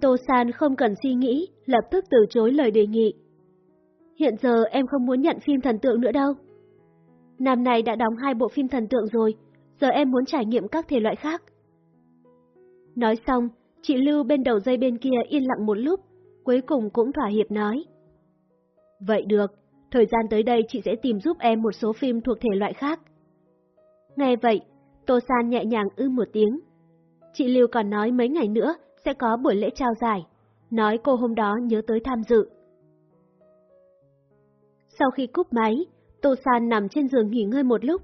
Tô San không cần suy nghĩ, lập tức từ chối lời đề nghị. Hiện giờ em không muốn nhận phim thần tượng nữa đâu. Năm nay đã đóng hai bộ phim thần tượng rồi, giờ em muốn trải nghiệm các thể loại khác. Nói xong, chị Lưu bên đầu dây bên kia yên lặng một lúc, cuối cùng cũng thỏa hiệp nói. Vậy được, thời gian tới đây chị sẽ tìm giúp em một số phim thuộc thể loại khác. Nghe vậy, Tô San nhẹ nhàng ư một tiếng. Chị Lưu còn nói mấy ngày nữa sẽ có buổi lễ trao giải, nói cô hôm đó nhớ tới tham dự. Sau khi cúp máy, Tô San nằm trên giường nghỉ ngơi một lúc.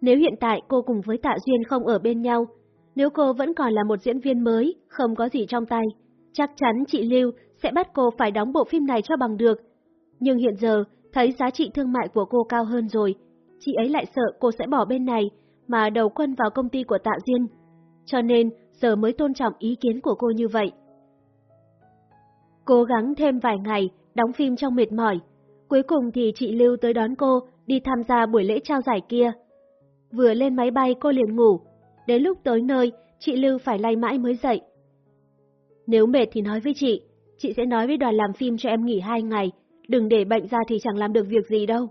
Nếu hiện tại cô cùng với Tạ Duyên không ở bên nhau, nếu cô vẫn còn là một diễn viên mới, không có gì trong tay, chắc chắn chị Lưu sẽ bắt cô phải đóng bộ phim này cho bằng được. Nhưng hiện giờ, thấy giá trị thương mại của cô cao hơn rồi, chị ấy lại sợ cô sẽ bỏ bên này mà đầu quân vào công ty của Tạ Duyên. Cho nên giờ mới tôn trọng ý kiến của cô như vậy. Cố gắng thêm vài ngày, đóng phim trong mệt mỏi. Cuối cùng thì chị Lưu tới đón cô đi tham gia buổi lễ trao giải kia. Vừa lên máy bay cô liền ngủ, đến lúc tới nơi, chị Lưu phải lay mãi mới dậy. Nếu mệt thì nói với chị, chị sẽ nói với đoàn làm phim cho em nghỉ hai ngày, đừng để bệnh ra thì chẳng làm được việc gì đâu.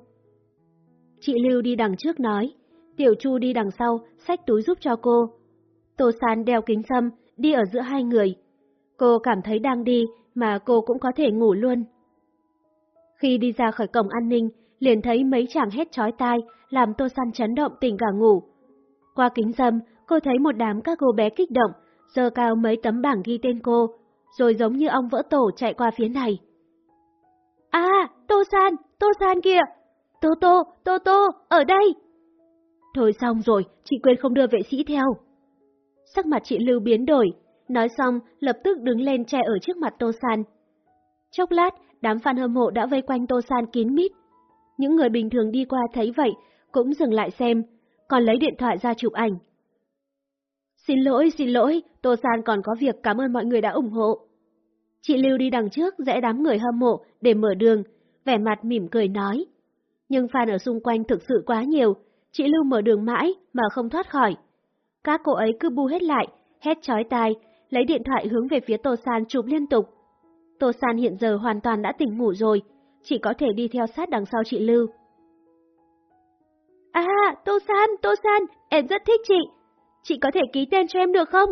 Chị Lưu đi đằng trước nói, Tiểu Chu đi đằng sau, xách túi giúp cho cô. Tô San đeo kính sâm, đi ở giữa hai người. Cô cảm thấy đang đi, mà cô cũng có thể ngủ luôn. Khi đi ra khỏi cổng an ninh, liền thấy mấy chàng hét chói tai, làm Tô San chấn động tỉnh cả ngủ. Qua kính dâm, cô thấy một đám các cô bé kích động, giơ cao mấy tấm bảng ghi tên cô, rồi giống như ong vỡ tổ chạy qua phía này. À, Tô San, Tô San kìa! Tô Tô, Tô Tô, ở đây! Thôi xong rồi, chị quên không đưa vệ sĩ theo. Sắc mặt chị Lưu biến đổi, nói xong lập tức đứng lên che ở trước mặt Tô San. Chốc lát, đám fan hâm mộ đã vây quanh Tô San kín mít. Những người bình thường đi qua thấy vậy, cũng dừng lại xem, còn lấy điện thoại ra chụp ảnh. Xin lỗi, xin lỗi, Tô San còn có việc cảm ơn mọi người đã ủng hộ. Chị Lưu đi đằng trước rẽ đám người hâm mộ để mở đường, vẻ mặt mỉm cười nói. Nhưng fan ở xung quanh thực sự quá nhiều, chị Lưu mở đường mãi mà không thoát khỏi. Các cô ấy cứ bu hết lại, hét chói tai, lấy điện thoại hướng về phía Tô San chụp liên tục. Tô San hiện giờ hoàn toàn đã tỉnh ngủ rồi, chỉ có thể đi theo sát đằng sau chị Lưu. À, Tô San, Tô San, em rất thích chị. Chị có thể ký tên cho em được không?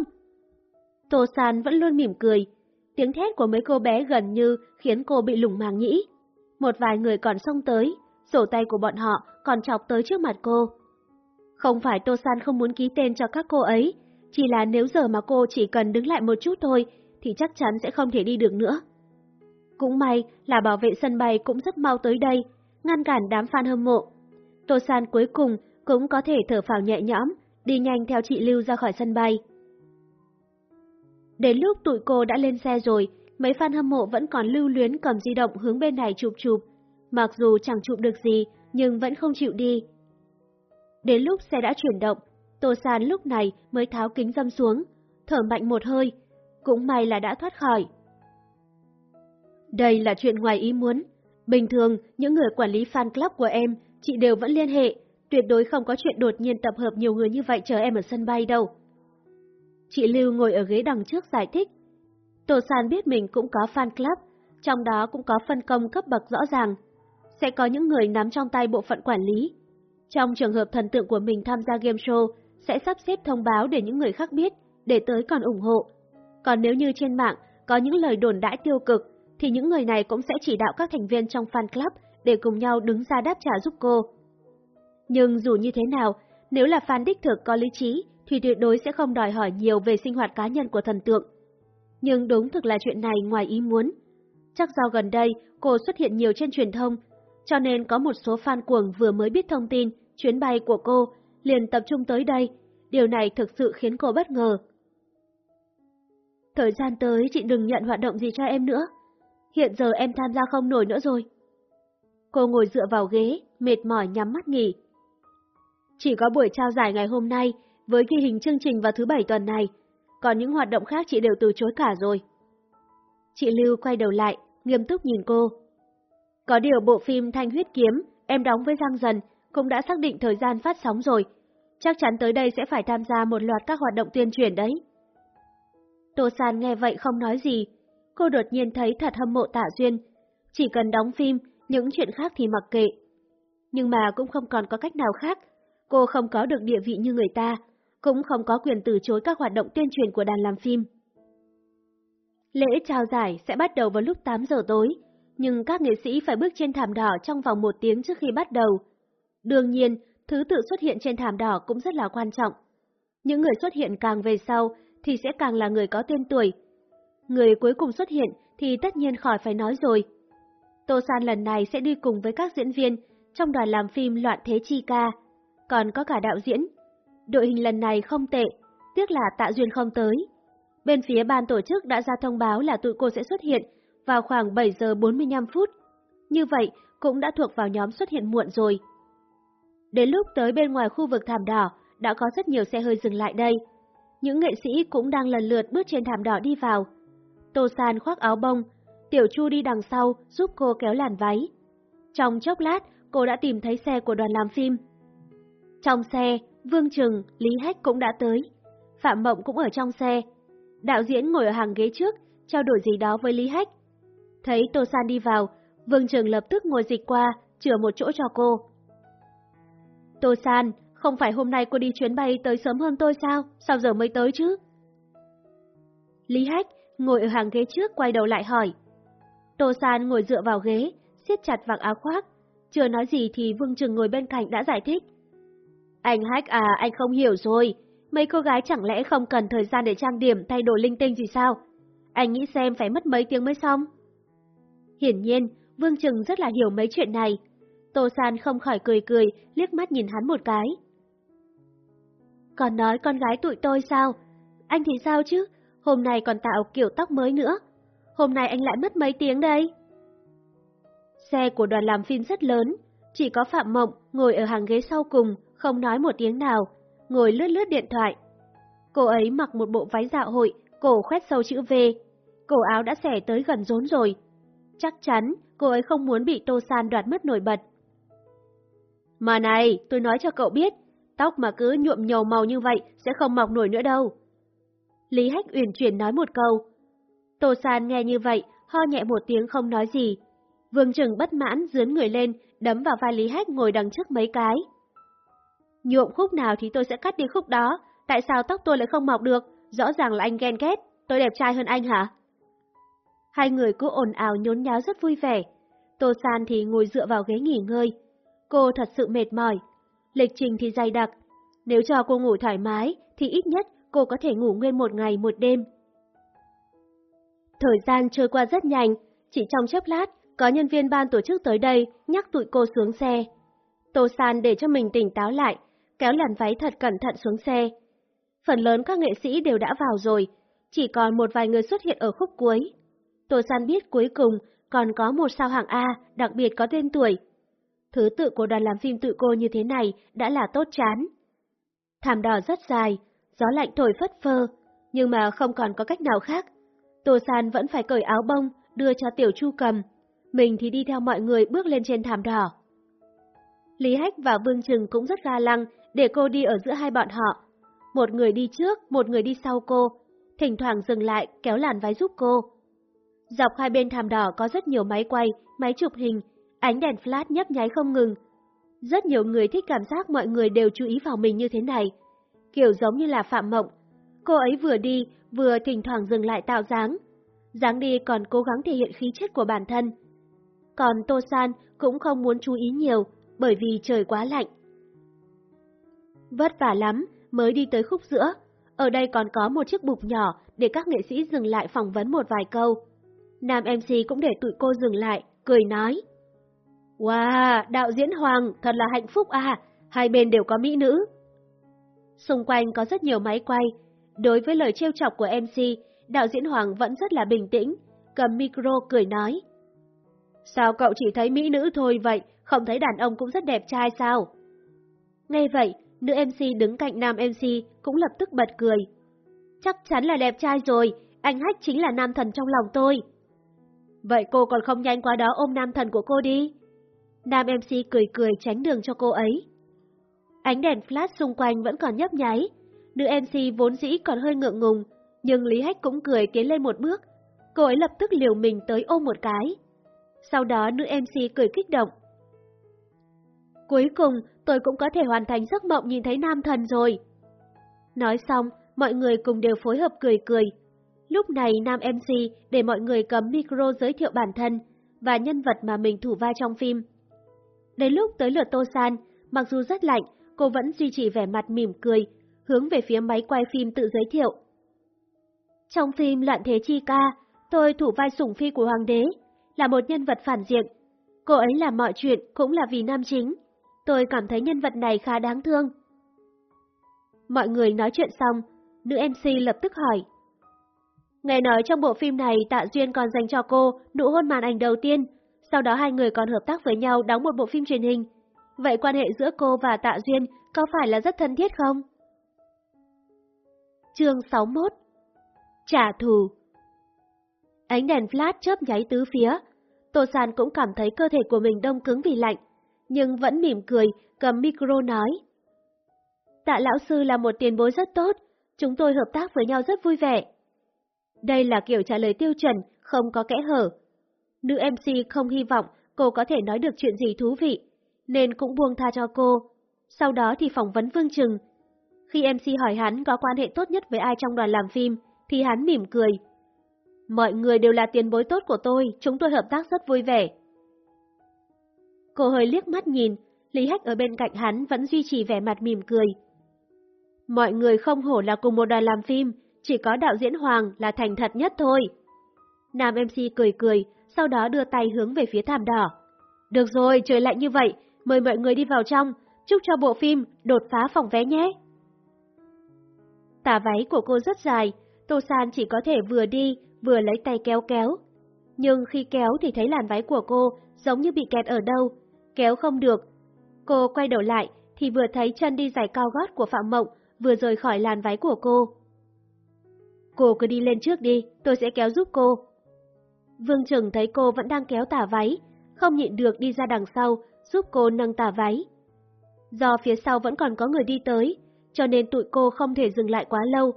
Tô San vẫn luôn mỉm cười. Tiếng thét của mấy cô bé gần như khiến cô bị lủng màng nhĩ. Một vài người còn xông tới, sổ tay của bọn họ còn chọc tới trước mặt cô. Không phải Tô San không muốn ký tên cho các cô ấy, chỉ là nếu giờ mà cô chỉ cần đứng lại một chút thôi, thì chắc chắn sẽ không thể đi được nữa. Cũng may là bảo vệ sân bay cũng rất mau tới đây, ngăn cản đám fan hâm mộ. Tô San cuối cùng cũng có thể thở phào nhẹ nhõm, đi nhanh theo chị Lưu ra khỏi sân bay. Đến lúc tụi cô đã lên xe rồi, mấy fan hâm mộ vẫn còn lưu luyến cầm di động hướng bên này chụp chụp. Mặc dù chẳng chụp được gì, nhưng vẫn không chịu đi. Đến lúc xe đã chuyển động, Tô San lúc này mới tháo kính dâm xuống, thở mạnh một hơi, cũng may là đã thoát khỏi. Đây là chuyện ngoài ý muốn. Bình thường, những người quản lý fan club của em, chị đều vẫn liên hệ, tuyệt đối không có chuyện đột nhiên tập hợp nhiều người như vậy chờ em ở sân bay đâu. Chị Lưu ngồi ở ghế đằng trước giải thích. Tô San biết mình cũng có fan club, trong đó cũng có phân công cấp bậc rõ ràng. Sẽ có những người nắm trong tay bộ phận quản lý. Trong trường hợp thần tượng của mình tham gia game show, sẽ sắp xếp thông báo để những người khác biết, để tới còn ủng hộ. Còn nếu như trên mạng có những lời đồn đãi tiêu cực, thì những người này cũng sẽ chỉ đạo các thành viên trong fan club để cùng nhau đứng ra đáp trả giúp cô. Nhưng dù như thế nào, nếu là fan đích thực có lý trí, thì tuyệt đối sẽ không đòi hỏi nhiều về sinh hoạt cá nhân của thần tượng. Nhưng đúng thực là chuyện này ngoài ý muốn. Chắc do gần đây cô xuất hiện nhiều trên truyền thông, cho nên có một số fan cuồng vừa mới biết thông tin chuyến bay của cô liền tập trung tới đây. Điều này thực sự khiến cô bất ngờ. Thời gian tới chị đừng nhận hoạt động gì cho em nữa. Hiện giờ em tham gia không nổi nữa rồi. Cô ngồi dựa vào ghế, mệt mỏi nhắm mắt nghỉ. Chỉ có buổi trao giải ngày hôm nay với ghi hình chương trình vào thứ bảy tuần này, còn những hoạt động khác chị đều từ chối cả rồi. Chị Lưu quay đầu lại, nghiêm túc nhìn cô. Có điều bộ phim Thanh Huyết Kiếm, em đóng với Giang Dần, cũng đã xác định thời gian phát sóng rồi. Chắc chắn tới đây sẽ phải tham gia một loạt các hoạt động tuyên truyền đấy. Tô San nghe vậy không nói gì, cô đột nhiên thấy thật hâm mộ Tạ Duyên. Chỉ cần đóng phim, những chuyện khác thì mặc kệ. Nhưng mà cũng không còn có cách nào khác. Cô không có được địa vị như người ta, cũng không có quyền từ chối các hoạt động tuyên truyền của đàn làm phim. Lễ trao giải sẽ bắt đầu vào lúc 8 giờ tối, nhưng các nghệ sĩ phải bước trên thảm đỏ trong vòng một tiếng trước khi bắt đầu. Đương nhiên, thứ tự xuất hiện trên thảm đỏ cũng rất là quan trọng. Những người xuất hiện càng về sau thì sẽ càng là người có tên tuổi. Người cuối cùng xuất hiện thì tất nhiên khỏi phải nói rồi. Tô San lần này sẽ đi cùng với các diễn viên trong đoàn làm phim Loạn Thế Chi Ca, còn có cả đạo diễn. Đội hình lần này không tệ, tiếc là Tạ Duyên không tới. Bên phía ban tổ chức đã ra thông báo là tụi cô sẽ xuất hiện vào khoảng 7 giờ 45 phút. Như vậy cũng đã thuộc vào nhóm xuất hiện muộn rồi. Đến lúc tới bên ngoài khu vực thảm đỏ, đã có rất nhiều xe hơi dừng lại đây. Những nghệ sĩ cũng đang lần lượt bước trên thảm đỏ đi vào. Tô San khoác áo bông, Tiểu Chu đi đằng sau giúp cô kéo làn váy. Trong chốc lát, cô đã tìm thấy xe của đoàn làm phim. Trong xe, Vương Trừng, Lý Hách cũng đã tới. Phạm Mộng cũng ở trong xe. Đạo diễn ngồi ở hàng ghế trước, trao đổi gì đó với Lý Hách. Thấy Tô San đi vào, Vương Trừng lập tức ngồi dịch qua, chừa một chỗ cho cô. Tô San, không phải hôm nay cô đi chuyến bay tới sớm hơn tôi sao? Sao giờ mới tới chứ? Lý Hách ngồi ở hàng ghế trước quay đầu lại hỏi. Tô San ngồi dựa vào ghế, siết chặt vạt áo khoác. Chưa nói gì thì Vương Trừng ngồi bên cạnh đã giải thích. Anh Hách à, anh không hiểu rồi. Mấy cô gái chẳng lẽ không cần thời gian để trang điểm thay đổi linh tinh gì sao? Anh nghĩ xem phải mất mấy tiếng mới xong. Hiển nhiên, Vương Trừng rất là hiểu mấy chuyện này. Tô San không khỏi cười cười, liếc mắt nhìn hắn một cái. Còn nói con gái tụi tôi sao? Anh thì sao chứ? Hôm nay còn tạo kiểu tóc mới nữa. Hôm nay anh lại mất mấy tiếng đây? Xe của đoàn làm phim rất lớn, chỉ có Phạm Mộng ngồi ở hàng ghế sau cùng, không nói một tiếng nào, ngồi lướt lướt điện thoại. Cô ấy mặc một bộ váy dạ hội, cổ khoét sâu chữ V. Cổ áo đã xẻ tới gần rốn rồi. Chắc chắn cô ấy không muốn bị Tô San đoạt mất nổi bật. Mà này, tôi nói cho cậu biết, tóc mà cứ nhuộm nhầu màu như vậy sẽ không mọc nổi nữa đâu. Lý Hách uyển chuyển nói một câu. Tô San nghe như vậy, ho nhẹ một tiếng không nói gì. Vương Trừng bất mãn dướn người lên, đấm vào vai Lý Hách ngồi đằng trước mấy cái. Nhuộm khúc nào thì tôi sẽ cắt đi khúc đó, tại sao tóc tôi lại không mọc được, rõ ràng là anh ghen ghét, tôi đẹp trai hơn anh hả? Hai người cứ ồn ào nhốn nháo rất vui vẻ. Tô San thì ngồi dựa vào ghế nghỉ ngơi. Cô thật sự mệt mỏi. Lịch trình thì dày đặc. Nếu cho cô ngủ thoải mái thì ít nhất cô có thể ngủ nguyên một ngày một đêm. Thời gian trôi qua rất nhanh, chỉ trong chớp lát, có nhân viên ban tổ chức tới đây nhắc tụi cô xuống xe. Tô San để cho mình tỉnh táo lại, kéo làn váy thật cẩn thận xuống xe. Phần lớn các nghệ sĩ đều đã vào rồi, chỉ còn một vài người xuất hiện ở khúc cuối. Tô San biết cuối cùng còn có một sao hạng A đặc biệt có tên tuổi. Thứ tự của đoàn làm phim tự cô như thế này đã là tốt chán. Thảm đỏ rất dài, gió lạnh thổi phất phơ, nhưng mà không còn có cách nào khác. Tô San vẫn phải cởi áo bông, đưa cho Tiểu Chu cầm. Mình thì đi theo mọi người bước lên trên thảm đỏ. Lý Hách và Vương Trừng cũng rất ga lăng để cô đi ở giữa hai bọn họ. Một người đi trước, một người đi sau cô, thỉnh thoảng dừng lại kéo làn váy giúp cô. Dọc hai bên thảm đỏ có rất nhiều máy quay, máy chụp hình, ánh đèn flash nhấp nháy không ngừng. Rất nhiều người thích cảm giác mọi người đều chú ý vào mình như thế này, kiểu giống như là Phạm Mộng. Cô ấy vừa đi, vừa thỉnh thoảng dừng lại tạo dáng. dáng đi còn cố gắng thể hiện khí chất của bản thân. Còn Tô San cũng không muốn chú ý nhiều, bởi vì trời quá lạnh. Vất vả lắm, mới đi tới khúc giữa. Ở đây còn có một chiếc bục nhỏ để các nghệ sĩ dừng lại phỏng vấn một vài câu. Nam MC cũng để tụi cô dừng lại, cười nói. Wow, đạo diễn Hoàng, thật là hạnh phúc à, hai bên đều có mỹ nữ. Xung quanh có rất nhiều máy quay. Đối với lời trêu chọc của MC, đạo diễn Hoàng vẫn rất là bình tĩnh, cầm micro cười nói. Sao cậu chỉ thấy mỹ nữ thôi vậy, không thấy đàn ông cũng rất đẹp trai sao? Nghe vậy, nữ MC đứng cạnh nam MC cũng lập tức bật cười. Chắc chắn là đẹp trai rồi, anh Hách chính là nam thần trong lòng tôi. Vậy cô còn không nhanh qua đó ôm nam thần của cô đi. Nam MC cười cười tránh đường cho cô ấy. Ánh đèn flash xung quanh vẫn còn nhấp nháy. Nữ MC vốn dĩ còn hơi ngượng ngùng, nhưng Lý Hách cũng cười tiến lên một bước. cô ấy lập tức liều mình tới ôm một cái. Sau đó nữ MC cười kích động. Cuối cùng, tôi cũng có thể hoàn thành giấc mộng nhìn thấy nam thần rồi. Nói xong, mọi người cùng đều phối hợp cười cười. Lúc này nam MC để mọi người cầm micro giới thiệu bản thân và nhân vật mà mình thủ vai trong phim. Đến lúc tới lượt Tô San, mặc dù rất lạnh, cô vẫn duy trì vẻ mặt mỉm cười, hướng về phía máy quay phim tự giới thiệu. Trong phim Loạn Thế Chi Ca, tôi thủ vai sủng phi của Hoàng đế, là một nhân vật phản diện. Cô ấy làm mọi chuyện cũng là vì nam chính. Tôi cảm thấy nhân vật này khá đáng thương. Mọi người nói chuyện xong, nữ MC lập tức hỏi. Nghe nói trong bộ phim này Tạ Duyên còn dành cho cô nụ hôn màn ảnh đầu tiên, sau đó hai người còn hợp tác với nhau đóng một bộ phim truyền hình. Vậy quan hệ giữa cô và Tạ Duyên có phải là rất thân thiết không? Chương 61 Trả thù Ánh đèn flash chớp nháy tứ phía. Tô Sàn cũng cảm thấy cơ thể của mình đông cứng vì lạnh, nhưng vẫn mỉm cười, cầm micro nói. Tạ lão sư là một tiền bối rất tốt, chúng tôi hợp tác với nhau rất vui vẻ. Đây là kiểu trả lời tiêu chuẩn, không có kẽ hở. Nữ MC không hy vọng cô có thể nói được chuyện gì thú vị, nên cũng buông tha cho cô. Sau đó thì phỏng vấn Vương Trừng. Khi MC hỏi hắn có quan hệ tốt nhất với ai trong đoàn làm phim, thì hắn mỉm cười. Mọi người đều là tiền bối tốt của tôi, chúng tôi hợp tác rất vui vẻ. Cô hơi liếc mắt nhìn, Lý Hách ở bên cạnh hắn vẫn duy trì vẻ mặt mỉm cười. Mọi người không hổ là cùng một đoàn làm phim, chỉ có đạo diễn Hoàng là thành thật nhất thôi. Nam MC cười cười, sau đó đưa tay hướng về phía thảm đỏ. Được rồi, trời lạnh như vậy, mời mọi người đi vào trong, chúc cho bộ phim đột phá phòng vé nhé. Tà váy của cô rất dài, Tô San chỉ có thể vừa đi, vừa lấy tay kéo kéo. Nhưng khi kéo thì thấy làn váy của cô giống như bị kẹt ở đâu, kéo không được. Cô quay đầu lại thì vừa thấy chân đi giày cao gót của Phạm Mộng vừa rời khỏi làn váy của cô. Cô cứ đi lên trước đi, tôi sẽ kéo giúp cô. Vương Trừng thấy cô vẫn đang kéo tả váy, không nhịn được đi ra đằng sau, giúp cô nâng tả váy. Do phía sau vẫn còn có người đi tới, cho nên tụi cô không thể dừng lại quá lâu.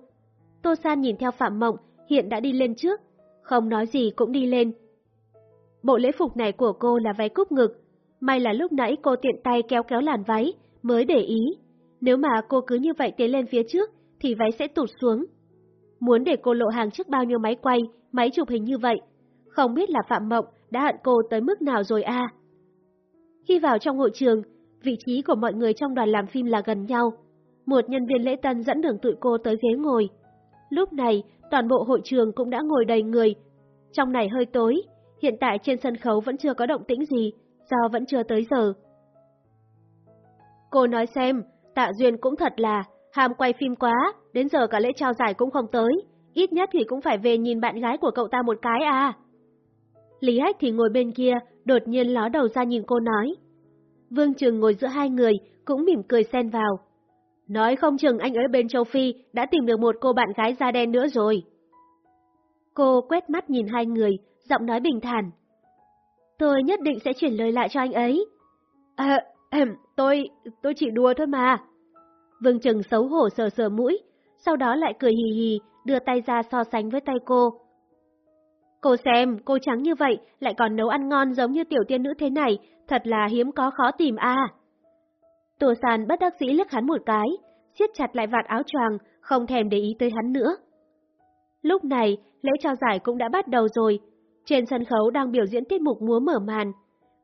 Tô San nhìn theo Phạm Mộng, hiện đã đi lên trước, không nói gì cũng đi lên. Bộ lễ phục này của cô là váy cúp ngực, may là lúc nãy cô tiện tay kéo kéo làn váy, mới để ý. Nếu mà cô cứ như vậy tiến lên phía trước, thì váy sẽ tụt xuống. Muốn để cô lộ hàng trước bao nhiêu máy quay, máy chụp hình như vậy, không biết là Phạm Mộng đã hận cô tới mức nào rồi a. Khi vào trong hội trường, vị trí của mọi người trong đoàn làm phim là gần nhau. Một nhân viên lễ tân dẫn đường tụi cô tới ghế ngồi. Lúc này, toàn bộ hội trường cũng đã ngồi đầy người. Trong này hơi tối, hiện tại trên sân khấu vẫn chưa có động tĩnh gì, do vẫn chưa tới giờ. Cô nói xem, Tạ Duyên cũng thật là ham quay phim quá, đến giờ cả lễ trao giải cũng không tới, ít nhất thì cũng phải về nhìn bạn gái của cậu ta một cái à. Lý Hách thì ngồi bên kia, đột nhiên ló đầu ra nhìn cô nói. Vương Trường ngồi giữa hai người, cũng mỉm cười xen vào. Nói không chừng anh ở bên châu Phi đã tìm được một cô bạn gái da đen nữa rồi. Cô quét mắt nhìn hai người, giọng nói bình thản. Tôi nhất định sẽ chuyển lời lại cho anh ấy. À, tôi, tôi chỉ đùa thôi mà. Vương Trừng xấu hổ sờ sờ mũi, sau đó lại cười hì hì, đưa tay ra so sánh với tay cô. Cô xem, cô trắng như vậy, lại còn nấu ăn ngon giống như tiểu tiên nữ thế này, thật là hiếm có khó tìm à. Tô Sàn bất đắc dĩ liếc hắn một cái, siết chặt lại vạt áo choàng, không thèm để ý tới hắn nữa. Lúc này, lễ trao giải cũng đã bắt đầu rồi. Trên sân khấu đang biểu diễn tiết mục múa mở màn,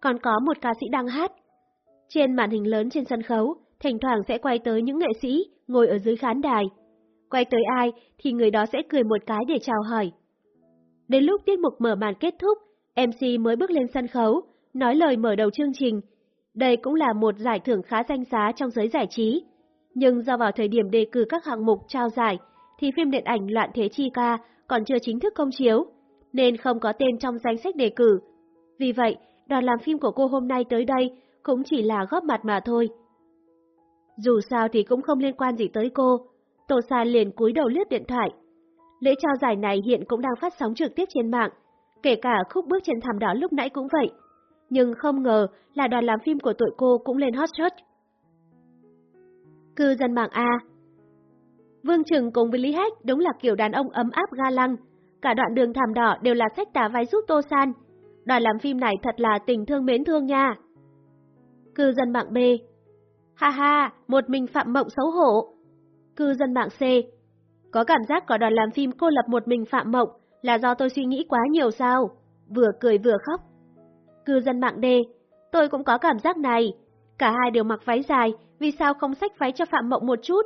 còn có một ca sĩ đang hát. Trên màn hình lớn trên sân khấu, thỉnh thoảng sẽ quay tới những nghệ sĩ ngồi ở dưới khán đài. Quay tới ai thì người đó sẽ cười một cái để chào hỏi. Đến lúc tiết mục mở màn kết thúc, MC mới bước lên sân khấu, nói lời mở đầu chương trình. Đây cũng là một giải thưởng khá danh giá trong giới giải trí. Nhưng do vào thời điểm đề cử các hạng mục trao giải, thì phim điện ảnh Loạn Thế Chi Ca còn chưa chính thức công chiếu, nên không có tên trong danh sách đề cử. Vì vậy, đoàn làm phim của cô hôm nay tới đây cũng chỉ là góp mặt mà thôi. Dù sao thì cũng không liên quan gì tới cô, Tô San liền cúi đầu lướt điện thoại. Lễ trao giải này hiện cũng đang phát sóng trực tiếp trên mạng, kể cả khúc bước trên thảm đỏ lúc nãy cũng vậy. Nhưng không ngờ là đoàn làm phim của tụi cô cũng lên hot shot. Cư dân mạng A Vương Trừng cùng với Lý Hách đúng là kiểu đàn ông ấm áp ga lăng. cả đoạn đường thảm đỏ đều là sách tả váy giúp Tô San. Đoàn làm phim này thật là tình thương mến thương nha. Cư dân mạng B Ha ha, một mình Phạm Mộng xấu hổ. Cư dân mạng C có cảm giác có đoàn làm phim cô lập một mình Phạm Mộng là do tôi suy nghĩ quá nhiều sao? Vừa cười vừa khóc. Cư dân mạng D Tôi cũng có cảm giác này. Cả hai đều mặc váy dài, vì sao không xách váy cho Phạm Mộng một chút?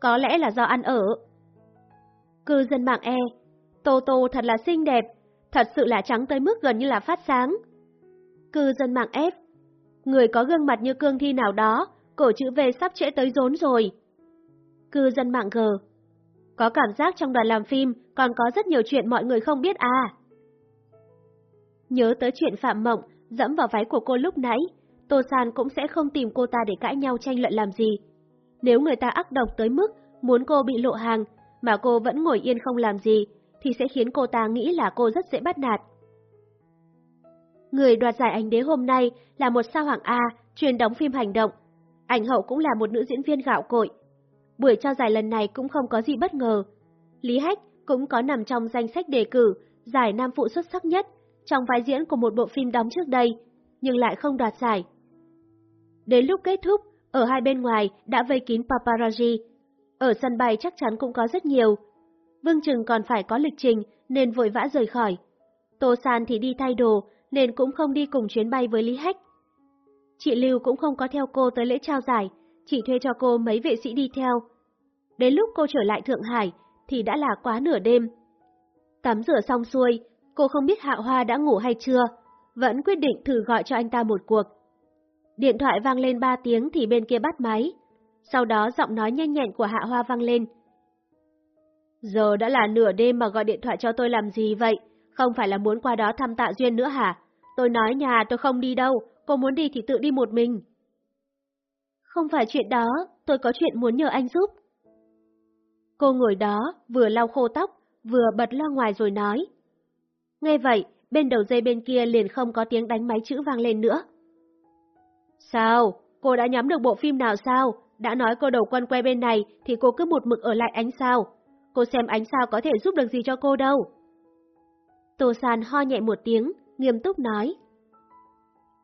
Có lẽ là do ăn ở. Cư dân mạng E Tô Tô thật là xinh đẹp, thật sự là trắng tới mức gần như là phát sáng. Cư dân mạng F Người có gương mặt như cương thi nào đó, cổ chữ V sắp trễ tới rốn rồi. Cư dân mạng G có cảm giác trong đoàn làm phim còn có rất nhiều chuyện mọi người không biết à. Nhớ tới chuyện Phạm Mộng dẫm vào váy của cô lúc nãy, Tô San cũng sẽ không tìm cô ta để cãi nhau tranh luận làm gì. Nếu người ta ác độc tới mức muốn cô bị lộ hàng, mà cô vẫn ngồi yên không làm gì, thì sẽ khiến cô ta nghĩ là cô rất dễ bắt nạt. Người đoạt giải ảnh đế hôm nay là một sao hạng A, chuyên đóng phim hành động. Ảnh hậu cũng là một nữ diễn viên gạo cội. Buổi trao giải lần này cũng không có gì bất ngờ. Lý Hách cũng có nằm trong danh sách đề cử giải nam phụ xuất sắc nhất trong vai diễn của một bộ phim đóng trước đây, nhưng lại không đoạt giải. Đến lúc kết thúc, ở hai bên ngoài đã vây kín paparazzi. Ở sân bay chắc chắn cũng có rất nhiều. Vương Trừng còn phải có lịch trình nên vội vã rời khỏi. Tô San thì đi thay đồ nên cũng không đi cùng chuyến bay với Lý Hách. Chị Lưu cũng không có theo cô tới lễ trao giải, chỉ thuê cho cô mấy vệ sĩ đi theo. Đến lúc cô trở lại Thượng Hải thì đã là quá nửa đêm. Tắm rửa xong xuôi, cô không biết Hạ Hoa đã ngủ hay chưa, vẫn quyết định thử gọi cho anh ta một cuộc. Điện thoại vang lên ba tiếng thì bên kia bắt máy. Sau đó giọng nói nhanh nhẹn của Hạ Hoa vang lên. Giờ đã là nửa đêm mà gọi điện thoại cho tôi làm gì vậy? Không phải là muốn qua đó thăm tạ Duyên nữa hả? Tôi nói nhà tôi không đi đâu, cô muốn đi thì tự đi một mình. Không phải chuyện đó, tôi có chuyện muốn nhờ anh giúp. Cô ngồi đó, vừa lau khô tóc, vừa bật loa ngoài rồi nói. Nghe vậy, bên đầu dây bên kia liền không có tiếng đánh máy chữ vang lên nữa. Sao? Cô đã nhắm được bộ phim nào sao? Đã nói cô đầu quân quay bên này thì cô cứ một mực ở lại ánh sao. Cô xem ánh sao có thể giúp được gì cho cô đâu. Tô San ho nhẹ một tiếng, nghiêm túc nói.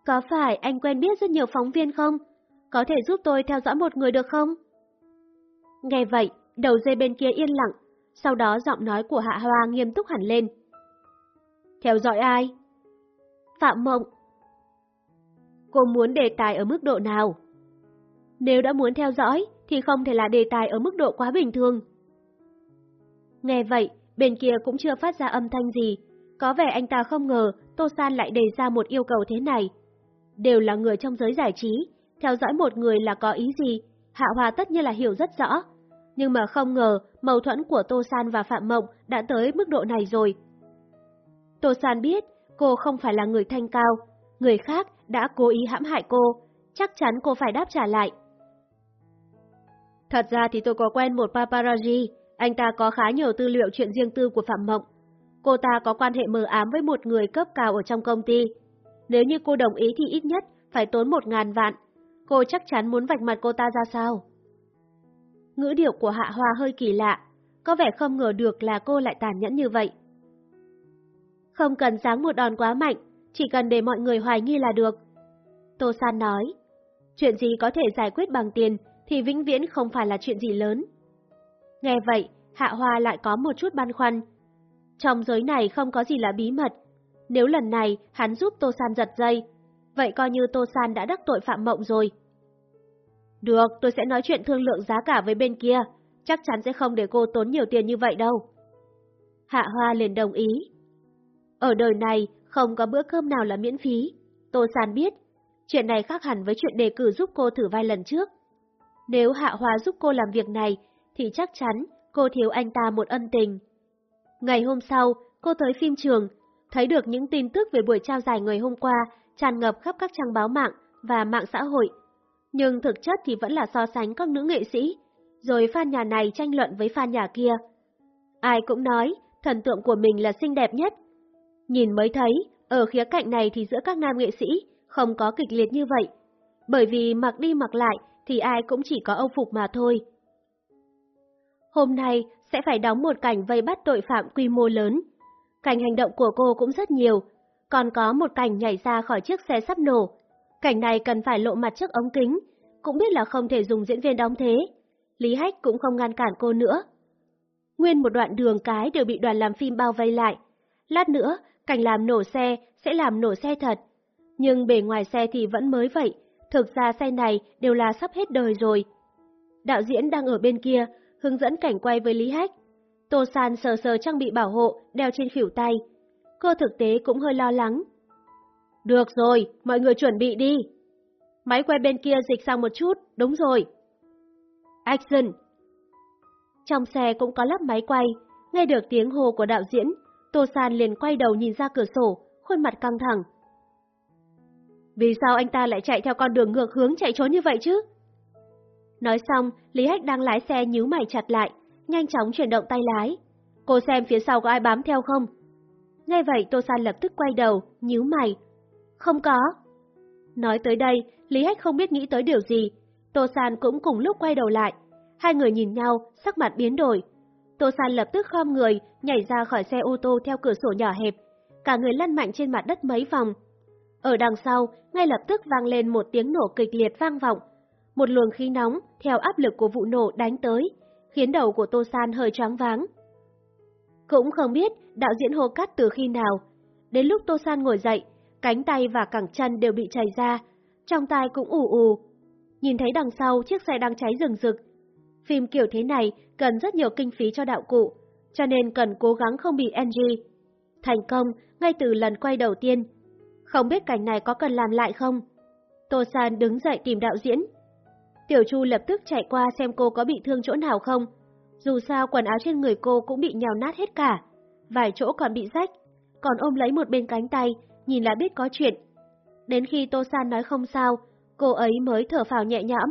Có phải anh quen biết rất nhiều phóng viên không? Có thể giúp tôi theo dõi một người được không? Nghe vậy, đầu dây bên kia yên lặng, sau đó giọng nói của Hạ Hoa nghiêm túc hẳn lên. Theo dõi ai? Phạm Mộng. Cô muốn đề tài ở mức độ nào? Nếu đã muốn theo dõi, thì không thể là đề tài ở mức độ quá bình thường. Nghe vậy, bên kia cũng chưa phát ra âm thanh gì. Có vẻ anh ta không ngờ Tô San lại đề ra một yêu cầu thế này. Đều là người trong giới giải trí, theo dõi một người là có ý gì, Hạ Hòa tất nhiên là hiểu rất rõ. Nhưng mà không ngờ mâu thuẫn của Tô San và Phạm Mộng đã tới mức độ này rồi. Tô San biết cô không phải là người thanh cao, người khác đã cố ý hãm hại cô, chắc chắn cô phải đáp trả lại. Thật ra thì tôi có quen một paparazzi, anh ta có khá nhiều tư liệu chuyện riêng tư của Phạm Mộng. Cô ta có quan hệ mờ ám với một người cấp cao ở trong công ty. Nếu như cô đồng ý thì ít nhất phải tốn một ngàn vạn. Cô chắc chắn muốn vạch mặt cô ta ra sao? Ngữ điệu của Hạ Hoa hơi kỳ lạ, có vẻ không ngờ được là cô lại tàn nhẫn như vậy. Không cần sáng một đòn quá mạnh, chỉ cần để mọi người hoài nghi là được. Tô San nói, chuyện gì có thể giải quyết bằng tiền thì vĩnh viễn không phải là chuyện gì lớn. Nghe vậy, Hạ Hoa lại có một chút băn khoăn. Trong giới này không có gì là bí mật. Nếu lần này hắn giúp Tô San giật dây, vậy coi như Tô San đã đắc tội Phạm Mộng rồi. Được, tôi sẽ nói chuyện thương lượng giá cả với bên kia, chắc chắn sẽ không để cô tốn nhiều tiền như vậy đâu. Hạ Hoa liền đồng ý. Ở đời này, không có bữa cơm nào là miễn phí. Tô San biết, chuyện này khác hẳn với chuyện đề cử giúp cô thử vai lần trước. Nếu Hạ Hoa giúp cô làm việc này, thì chắc chắn cô thiếu anh ta một ân tình. Ngày hôm sau, cô tới phim trường, thấy được những tin tức về buổi trao giải ngày hôm qua tràn ngập khắp các trang báo mạng và mạng xã hội. Nhưng thực chất thì vẫn là so sánh các nữ nghệ sĩ, rồi fan nhà này tranh luận với fan nhà kia. Ai cũng nói thần tượng của mình là xinh đẹp nhất. Nhìn mới thấy, ở khía cạnh này thì giữa các nam nghệ sĩ không có kịch liệt như vậy, bởi vì mặc đi mặc lại thì ai cũng chỉ có âu phục mà thôi. Hôm nay sẽ phải đóng một cảnh vây bắt tội phạm quy mô lớn. Cảnh hành động của cô cũng rất nhiều, còn có một cảnh nhảy ra khỏi chiếc xe sắp nổ. Cảnh này cần phải lộ mặt trước ống kính, cũng biết là không thể dùng diễn viên đóng thế. Lý Hách cũng không ngăn cản cô nữa. Nguyên một đoạn đường cái đều bị đoàn làm phim bao vây lại. Lát nữa, cảnh làm nổ xe sẽ làm nổ xe thật. Nhưng bề ngoài xe thì vẫn mới vậy, thực ra xe này đều là sắp hết đời rồi. Đạo diễn đang ở bên kia, hướng dẫn cảnh quay với Lý Hách. Tô San sờ sờ trang bị bảo hộ, đeo trên khỉu tay. Cô thực tế cũng hơi lo lắng. Được rồi, mọi người chuẩn bị đi. Máy quay bên kia dịch sang một chút, đúng rồi. Action! Trong xe cũng có lắp máy quay, nghe được tiếng hô của đạo diễn, Tô San liền quay đầu nhìn ra cửa sổ, khuôn mặt căng thẳng. Vì sao anh ta lại chạy theo con đường ngược hướng chạy trốn như vậy chứ? Nói xong, Lý Hách đang lái xe nhíu mày chặt lại, nhanh chóng chuyển động tay lái. Cô xem phía sau có ai bám theo không? Nghe vậy Tô San lập tức quay đầu, nhíu mày. Không có. Nói tới đây, Lý Hách không biết nghĩ tới điều gì. Tô San cũng cùng lúc quay đầu lại. Hai người nhìn nhau, sắc mặt biến đổi. Tô San lập tức khom người, nhảy ra khỏi xe ô tô theo cửa sổ nhỏ hẹp. Cả người lăn mạnh trên mặt đất mấy vòng. Ở đằng sau, ngay lập tức vang lên một tiếng nổ kịch liệt vang vọng. Một luồng khí nóng theo áp lực của vụ nổ đánh tới, khiến đầu của Tô San hơi choáng váng. Cũng không biết đạo diễn hô cắt từ khi nào. Đến lúc Tô San ngồi dậy, cánh tay và cẳng chân đều bị chảy ra, trong tai cũng ù ù. Nhìn thấy đằng sau chiếc xe đang cháy rừng rực. Phim kiểu thế này cần rất nhiều kinh phí cho đạo cụ, cho nên cần cố gắng không bị NG. Thành công ngay từ lần quay đầu tiên. Không biết cảnh này có cần làm lại không? Tô San đứng dậy tìm đạo diễn. Tiểu Chu lập tức chạy qua xem cô có bị thương chỗ nào không. Dù sao quần áo trên người cô cũng bị nhào nát hết cả, vài chỗ còn bị rách, còn ôm lấy một bên cánh tay, nhìn là biết có chuyện. Đến khi Tô San nói không sao, cô ấy mới thở phào nhẹ nhõm.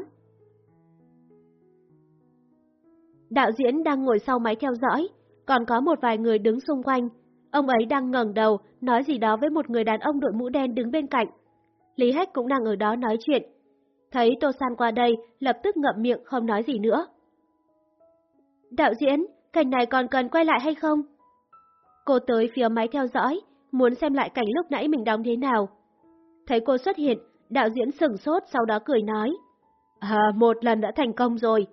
Đạo diễn đang ngồi sau máy theo dõi, còn có một vài người đứng xung quanh. Ông ấy đang ngẩng đầu, nói gì đó với một người đàn ông đội mũ đen đứng bên cạnh. Lý Hách cũng đang ở đó nói chuyện. Thấy Tô San qua đây, lập tức ngậm miệng không nói gì nữa. Đạo diễn, cảnh này còn cần quay lại hay không? Cô tới phía máy theo dõi, muốn xem lại cảnh lúc nãy mình đóng thế nào. Thấy cô xuất hiện, đạo diễn sừng sốt sau đó cười nói. À, một lần đã thành công rồi.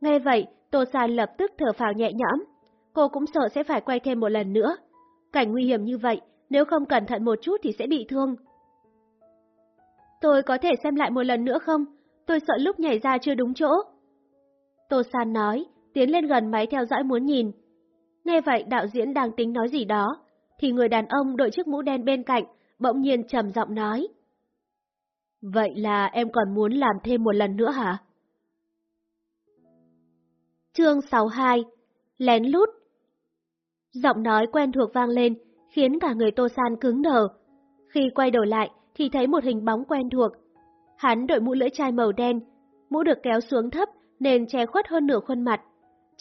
Nghe vậy, Tô San lập tức thở phào nhẹ nhõm. Cô cũng sợ sẽ phải quay thêm một lần nữa. Cảnh nguy hiểm như vậy, nếu không cẩn thận một chút thì sẽ bị thương. Tôi có thể xem lại một lần nữa không? Tôi sợ lúc nhảy ra chưa đúng chỗ. Tô San nói, tiến lên gần máy theo dõi muốn nhìn. Nghe vậy đạo diễn đang tính nói gì đó, thì người đàn ông đội chiếc mũ đen bên cạnh bỗng nhiên trầm giọng nói. Vậy là em còn muốn làm thêm một lần nữa hả? Chương 62 Lén lút Giọng nói quen thuộc vang lên, khiến cả người Tô San cứng đờ. Khi quay đầu lại, thì thấy một hình bóng quen thuộc. Hắn đội mũ lưỡi chai màu đen, mũ được kéo xuống thấp nên che khuất hơn nửa khuôn mặt.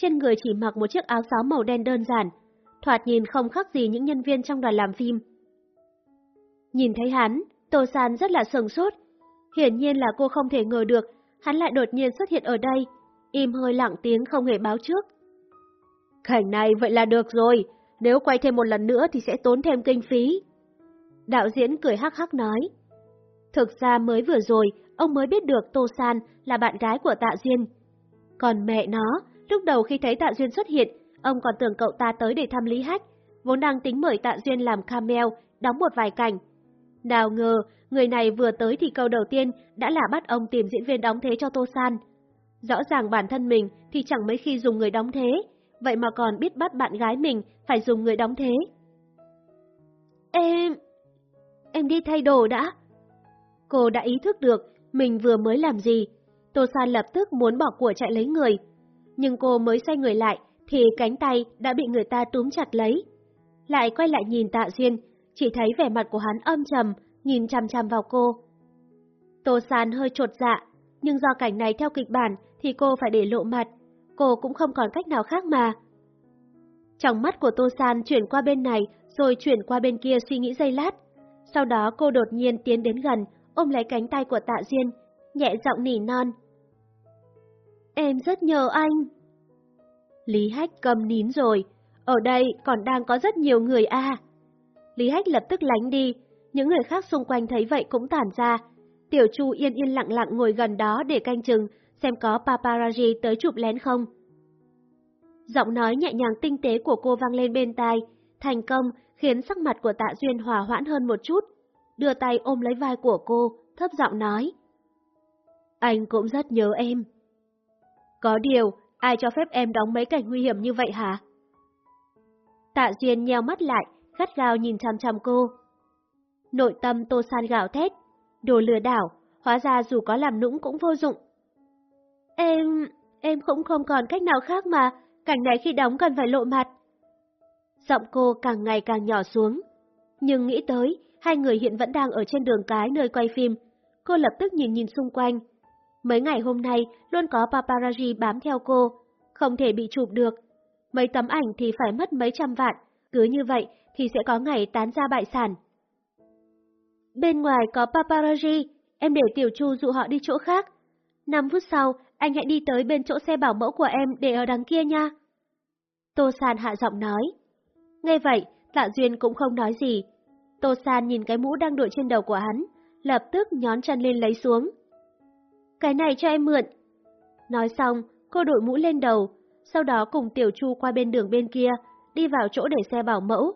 Trên người chỉ mặc một chiếc áo gió màu đen đơn giản, thoạt nhìn không khác gì những nhân viên trong đoàn làm phim. Nhìn thấy hắn, Tô San rất là sừng sốt. Hiển nhiên là cô không thể ngờ được, hắn lại đột nhiên xuất hiện ở đây, im hơi lặng tiếng không hề báo trước. Cảnh này vậy là được rồi, nếu quay thêm một lần nữa thì sẽ tốn thêm kinh phí. Đạo diễn cười hắc hắc nói. Thực ra mới vừa rồi, ông mới biết được Tô San là bạn gái của Tạ Duyên. Còn mẹ nó, lúc đầu khi thấy Tạ Duyên xuất hiện, ông còn tưởng cậu ta tới để thăm Lý Hách, vốn đang tính mời Tạ Duyên làm cameo, đóng một vài cảnh. Nào ngờ, người này vừa tới thì câu đầu tiên đã là bắt ông tìm diễn viên đóng thế cho Tô San. Rõ ràng bản thân mình thì chẳng mấy khi dùng người đóng thế, vậy mà còn biết bắt bạn gái mình phải dùng người đóng thế. Em... em đi thay đồ đã. Cô đã ý thức được mình vừa mới làm gì. Tô San lập tức muốn bỏ của chạy lấy người. Nhưng cô mới xoay người lại thì cánh tay đã bị người ta túm chặt lấy. Lại quay lại nhìn Tạ Duyên, chỉ thấy vẻ mặt của hắn âm trầm, nhìn chằm chằm vào cô. Tô San hơi trột dạ, nhưng do cảnh này theo kịch bản thì cô phải để lộ mặt, cô cũng không còn cách nào khác mà. Trong mắt của Tô San chuyển qua bên này rồi chuyển qua bên kia suy nghĩ giây lát. Sau đó cô đột nhiên tiến đến gần, ôm lấy cánh tay của Tạ Duyên, nhẹ giọng nỉ non. Em rất nhớ anh. Lý Hách cầm nín rồi, Ở đây còn đang có rất nhiều người a. Lý Hách lập tức lánh đi, những người khác xung quanh thấy vậy cũng tản ra. Tiểu Chu yên yên lặng lặng ngồi gần đó để canh chừng, xem có paparazzi tới chụp lén không. Giọng nói nhẹ nhàng tinh tế của cô vang lên bên tai, thành công khiến sắc mặt của Tạ Duyên hòa hoãn hơn một chút, đưa tay ôm lấy vai của cô, thấp giọng nói. Anh cũng rất nhớ em. Có điều, ai cho phép em đóng mấy cảnh nguy hiểm như vậy hả? Tạ Duyên nheo mắt lại, gắt gao nhìn chăm chăm cô. Nội tâm Tô San gào thét, đồ lừa đảo, hóa ra dù có làm nũng cũng vô dụng. Em, em cũng không còn cách nào khác mà, cảnh này khi đóng cần phải lộ mặt. Giọng cô càng ngày càng nhỏ xuống, nhưng nghĩ tới, hai người hiện vẫn đang ở trên đường cái nơi quay phim, cô lập tức nhìn nhìn xung quanh. Mấy ngày hôm nay luôn có paparazzi bám theo cô, không thể bị chụp được. Mấy tấm ảnh thì phải mất mấy trăm vạn, cứ như vậy thì sẽ có ngày tán ra bại sản. Bên ngoài có paparazzi, em để Tiểu Chu dụ họ đi chỗ khác. 5 phút sau, anh hãy đi tới bên chỗ xe bảo mẫu của em để ở đằng kia nha. Tô San hạ giọng nói. Nghe vậy, Tạ Duyên cũng không nói gì. Tô San nhìn cái mũ đang đội trên đầu của hắn, lập tức nhón chân lên lấy xuống. Cái này cho em mượn. Nói xong, cô đội mũ lên đầu, sau đó cùng Tiểu Chu qua bên đường bên kia, đi vào chỗ để xe bảo mẫu.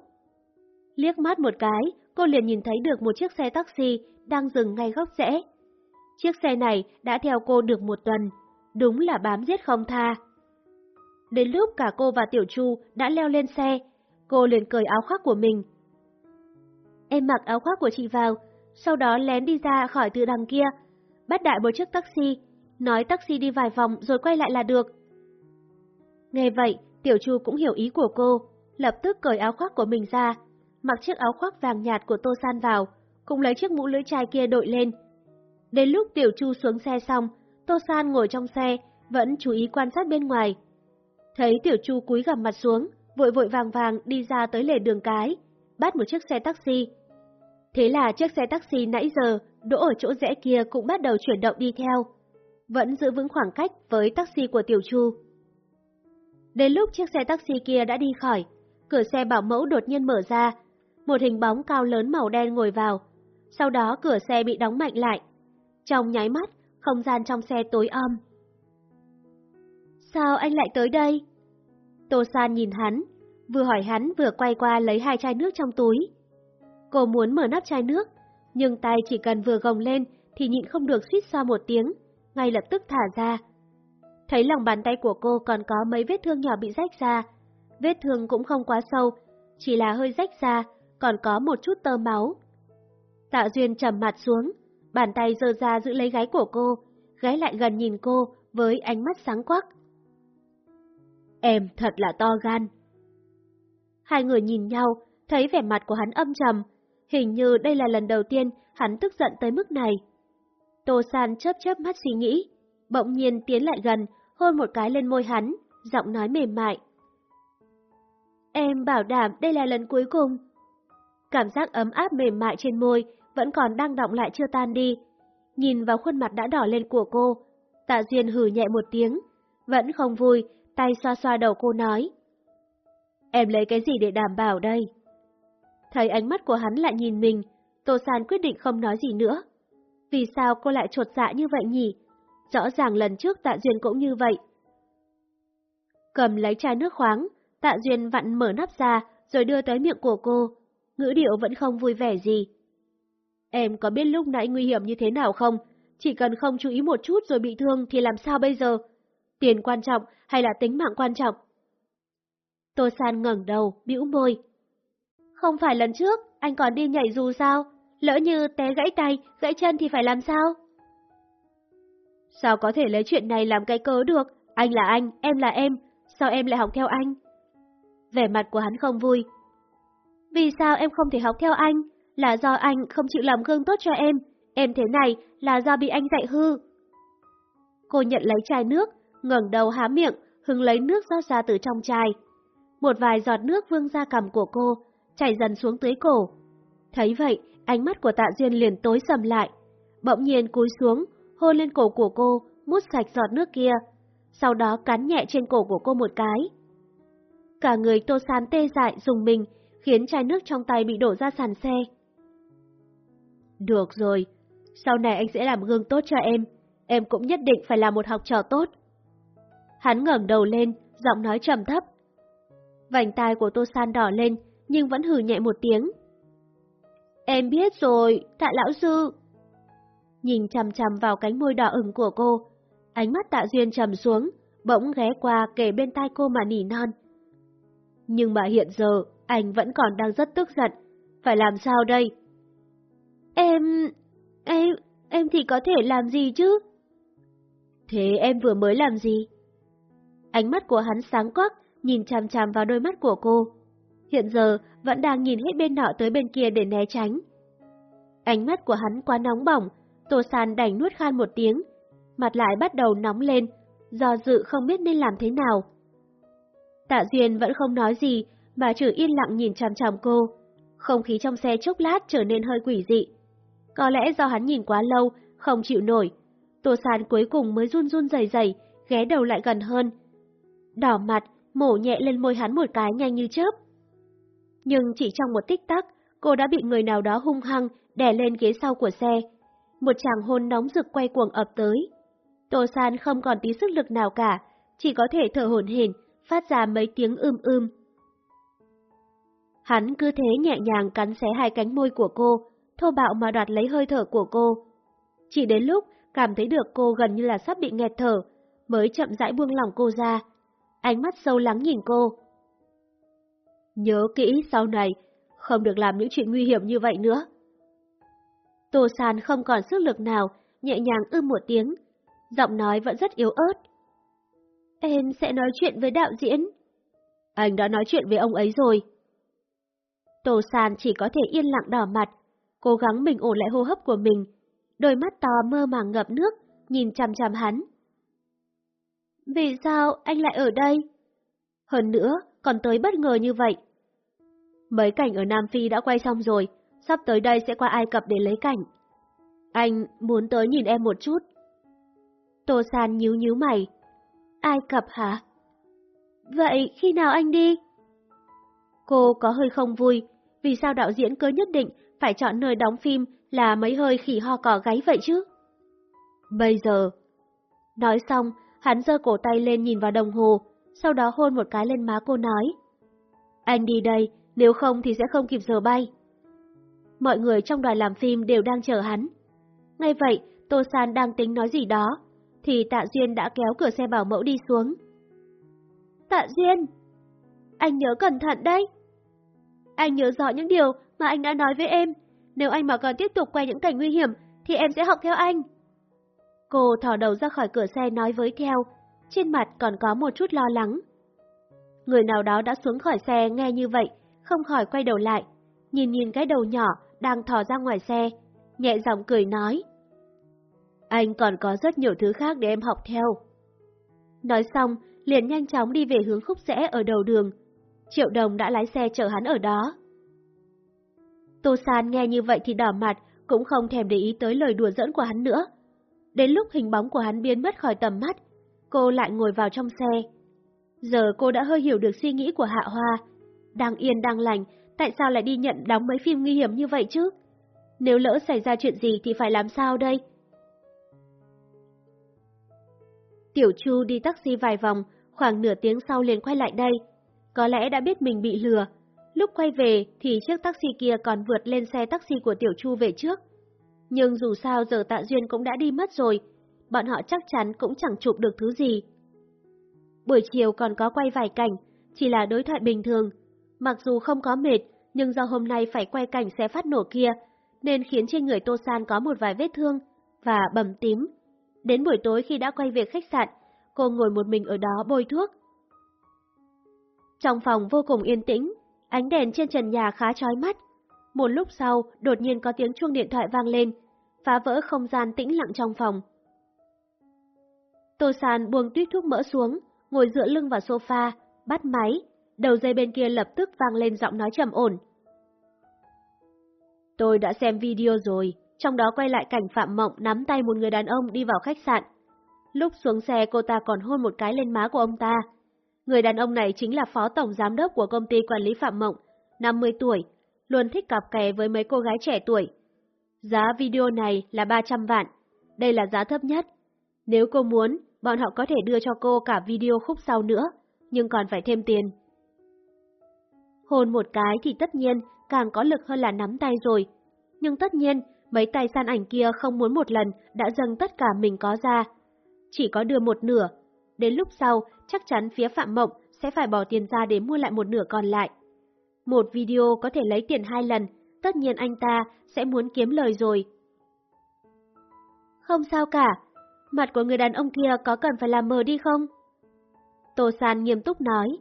Liếc mắt một cái, cô liền nhìn thấy được một chiếc xe taxi đang dừng ngay góc rẽ. Chiếc xe này đã theo cô được một tuần, đúng là bám giết không tha. Đến lúc cả cô và Tiểu Chu đã leo lên xe, cô liền cởi áo khoác của mình. Em mặc áo khoác của chị vào, sau đó lén đi ra khỏi từ đằng kia, bắt đại một chiếc taxi, nói taxi đi vài vòng rồi quay lại là được. Nghe vậy, Tiểu Chu cũng hiểu ý của cô, lập tức cởi áo khoác của mình ra, mặc chiếc áo khoác vàng nhạt của Tô San vào, cũng lấy chiếc mũ lưỡi chai kia đội lên. Đến lúc Tiểu Chu xuống xe xong, Tô San ngồi trong xe, vẫn chú ý quan sát bên ngoài. Thấy Tiểu Chu cúi gằm mặt xuống, vội vội vàng vàng đi ra tới lề đường cái, bắt một chiếc xe taxi. Thế là chiếc xe taxi nãy giờ đỗ ở chỗ rẽ kia cũng bắt đầu chuyển động đi theo, vẫn giữ vững khoảng cách với taxi của Tiểu Chu. Đến lúc chiếc xe taxi kia đã đi khỏi, cửa xe bảo mẫu đột nhiên mở ra, một hình bóng cao lớn màu đen ngồi vào, sau đó cửa xe bị đóng mạnh lại. Trong nháy mắt, không gian trong xe tối âm. Sao anh lại tới đây? Tô San nhìn hắn, vừa hỏi hắn vừa quay qua lấy hai chai nước trong túi. Cô muốn mở nắp chai nước, nhưng tay chỉ cần vừa gồng lên thì nhịn không được suýt xoa một tiếng, ngay lập tức thả ra. Thấy lòng bàn tay của cô còn có mấy vết thương nhỏ bị rách ra, vết thương cũng không quá sâu, chỉ là hơi rách ra, còn có một chút tơ máu. Tạ Duyên trầm mặt xuống, bàn tay giơ ra giữ lấy gáy của cô, gáy lại gần nhìn cô với ánh mắt sáng quắc. Em thật là to gan. Hai người nhìn nhau, thấy vẻ mặt của hắn âm trầm, hình như đây là lần đầu tiên hắn tức giận tới mức này. Tô San chớp chớp mắt suy nghĩ, bỗng nhiên tiến lại gần, hôn một cái lên môi hắn, giọng nói mềm mại. Em bảo đảm đây là lần cuối cùng. Cảm giác ấm áp mềm mại trên môi vẫn còn đang động lại chưa tan đi. Nhìn vào khuôn mặt đã đỏ lên của cô, tạ duyên hử nhẹ một tiếng, vẫn không vui, tay xoa xoa đầu cô nói. Em lấy cái gì để đảm bảo đây? Thấy ánh mắt của hắn lại nhìn mình, Tô San quyết định không nói gì nữa. Vì sao cô lại trột dạ như vậy nhỉ? Rõ ràng lần trước Tạ Duyên cũng như vậy. Cầm lấy chai nước khoáng, Tạ Duyên vặn mở nắp ra rồi đưa tới miệng của cô. Ngữ điệu vẫn không vui vẻ gì. Em có biết lúc nãy nguy hiểm như thế nào không? Chỉ cần không chú ý một chút rồi bị thương thì làm sao bây giờ? Tiền quan trọng hay là tính mạng quan trọng? Tô San ngẩng đầu, bĩu môi. Không phải lần trước, anh còn đi nhảy dù sao? Lỡ như té gãy tay, gãy chân thì phải làm sao? Sao có thể lấy chuyện này làm cái cớ được? Anh là anh, em là em, sao em lại học theo anh? Vẻ mặt của hắn không vui. Vì sao em không thể học theo anh? Là do anh không chịu làm gương tốt cho em, em thế này là do bị anh dạy hư. Cô nhận lấy chai nước, ngẩng đầu há miệng, hứng lấy nước rót ra từ trong chai. Một vài giọt nước vương ra cằm của cô, chảy dần xuống tới cổ. Thấy vậy, ánh mắt của tạ duyên liền tối sầm lại. Bỗng nhiên cúi xuống, hôn lên cổ của cô, mút sạch giọt nước kia, sau đó cắn nhẹ trên cổ của cô một cái. Cả người Tô San tê dại dùng mình, khiến chai nước trong tay bị đổ ra sàn xe. Được rồi, sau này anh sẽ làm gương tốt cho em, em cũng nhất định phải là một học trò tốt. Hắn ngẩng đầu lên, giọng nói trầm thấp. Vành tai của Tô San đỏ lên, nhưng vẫn hừ nhẹ một tiếng. Em biết rồi, tạ lão sư. Nhìn chằm chằm vào cánh môi đỏ ửng của cô, ánh mắt tạ duyên trầm xuống, bỗng ghé qua kề bên tai cô mà nỉ non. Nhưng mà hiện giờ, anh vẫn còn đang rất tức giận. Phải làm sao đây? Em... em... em thì có thể làm gì chứ? Thế em vừa mới làm gì? Ánh mắt của hắn sáng quắc, nhìn chằm chằm vào đôi mắt của cô. Hiện giờ vẫn đang nhìn hết bên nọ tới bên kia để né tránh. Ánh mắt của hắn quá nóng bỏng, Tô San đành nuốt khan một tiếng, mặt lại bắt đầu nóng lên, do dự không biết nên làm thế nào. Tạ Duyên vẫn không nói gì, mà chỉ yên lặng nhìn chằm chằm cô. Không khí trong xe chốc lát trở nên hơi quỷ dị. Có lẽ do hắn nhìn quá lâu, không chịu nổi. Tô San cuối cùng mới run run rẩy rẩy, ghé đầu lại gần hơn. Đỏ mặt, mổ nhẹ lên môi hắn một cái nhanh như chớp. Nhưng chỉ trong một tích tắc, cô đã bị người nào đó hung hăng đè lên ghế sau của xe. Một chàng hôn nóng rực quay cuồng ập tới. Tô San không còn tí sức lực nào cả, chỉ có thể thở hổn hển, phát ra mấy tiếng ưm ưm. Hắn cứ thế nhẹ nhàng cắn xé hai cánh môi của cô, thô bạo mà đoạt lấy hơi thở của cô. Chỉ đến lúc cảm thấy được cô gần như là sắp bị nghẹt thở, mới chậm rãi buông lòng cô ra. Ánh mắt sâu lắng nhìn cô. Nhớ kỹ sau này, không được làm những chuyện nguy hiểm như vậy nữa. Tô San không còn sức lực nào, nhẹ nhàng ưm một tiếng, giọng nói vẫn rất yếu ớt. Em sẽ nói chuyện với đạo diễn. Anh đã nói chuyện với ông ấy rồi. Tô San chỉ có thể yên lặng đỏ mặt, cố gắng bình ổn lại hô hấp của mình. Đôi mắt to mơ màng ngập nước, nhìn chằm chằm hắn. Vì sao anh lại ở đây? Hơn nữa, còn tới bất ngờ như vậy. Mấy cảnh ở Nam Phi đã quay xong rồi, sắp tới đây sẽ qua Ai Cập để lấy cảnh. Anh muốn tới nhìn em một chút. Tô San nhíu nhíu mày. Ai Cập hả? Vậy khi nào anh đi? Cô có hơi không vui, vì sao đạo diễn cứ nhất định phải chọn nơi đóng phim là mấy hơi khỉ ho cỏ gáy vậy chứ? Bây giờ... Nói xong, hắn giơ cổ tay lên nhìn vào đồng hồ, sau đó hôn một cái lên má cô nói. Anh đi đây, nếu không thì sẽ không kịp giờ bay. Mọi người trong đoàn làm phim đều đang chờ hắn. Ngay vậy, Tô San đang tính nói gì đó, thì Tạ Duyên đã kéo cửa xe bảo mẫu đi xuống. Tạ Duyên! Anh nhớ cẩn thận đấy! Anh nhớ rõ những điều mà anh đã nói với em. Nếu anh mà còn tiếp tục quay những cảnh nguy hiểm, thì em sẽ học theo anh. Cô thò đầu ra khỏi cửa xe nói với theo, trên mặt còn có một chút lo lắng. Người nào đó đã xuống khỏi xe nghe như vậy, không khỏi quay đầu lại, nhìn nhìn cái đầu nhỏ đang thò ra ngoài xe, nhẹ giọng cười nói. Anh còn có rất nhiều thứ khác để em học theo. Nói xong, liền nhanh chóng đi về hướng khúc rẽ ở đầu đường. Triệu đồng đã lái xe chở hắn ở đó. Tô San nghe như vậy thì đỏ mặt, cũng không thèm để ý tới lời đùa giỡn của hắn nữa. Đến lúc hình bóng của hắn biến mất khỏi tầm mắt, cô lại ngồi vào trong xe. Giờ cô đã hơi hiểu được suy nghĩ của Hạ Hoa. Đang yên đang lành, tại sao lại đi nhận đóng mấy phim nguy hiểm như vậy chứ? Nếu lỡ xảy ra chuyện gì thì phải làm sao đây? Tiểu Chu đi taxi vài vòng, khoảng nửa tiếng sau liền quay lại đây. Có lẽ đã biết mình bị lừa. Lúc quay về thì chiếc taxi kia còn vượt lên xe taxi của Tiểu Chu về trước. Nhưng dù sao giờ Tạ Duyên cũng đã đi mất rồi, bọn họ chắc chắn cũng chẳng chụp được thứ gì. Buổi chiều còn có quay vài cảnh, chỉ là đối thoại bình thường. Mặc dù không có mệt, nhưng do hôm nay phải quay cảnh xe phát nổ kia, nên khiến trên người Tô San có một vài vết thương và bầm tím. Đến buổi tối khi đã quay về khách sạn, cô ngồi một mình ở đó bôi thuốc. Trong phòng vô cùng yên tĩnh, ánh đèn trên trần nhà khá chói mắt. Một lúc sau, đột nhiên có tiếng chuông điện thoại vang lên, phá vỡ không gian tĩnh lặng trong phòng. Tô San buông tuyết thuốc mỡ xuống, ngồi dựa lưng vào sofa, bắt máy, đầu dây bên kia lập tức vang lên giọng nói trầm ổn. Tôi đã xem video rồi, trong đó quay lại cảnh Phạm Mộng nắm tay một người đàn ông đi vào khách sạn. Lúc xuống xe cô ta còn hôn một cái lên má của ông ta. Người đàn ông này chính là phó tổng giám đốc của công ty quản lý Phạm Mộng, 50 tuổi, luôn thích cặp kè với mấy cô gái trẻ tuổi. Giá video này là 300 vạn, đây là giá thấp nhất. Nếu cô muốn, bọn họ có thể đưa cho cô cả video khúc sau nữa, nhưng còn phải thêm tiền. Hôn một cái thì tất nhiên càng có lực hơn là nắm tay rồi. Nhưng tất nhiên, mấy tay san ảnh kia không muốn một lần đã dâng tất cả mình có ra. Chỉ có đưa một nửa. Đến lúc sau, chắc chắn phía Phạm Mộng sẽ phải bỏ tiền ra để mua lại một nửa còn lại. Một video có thể lấy tiền hai lần, tất nhiên anh ta sẽ muốn kiếm lời rồi. Không sao cả, mặt của người đàn ông kia có cần phải làm mờ đi không? Tô San nghiêm túc nói.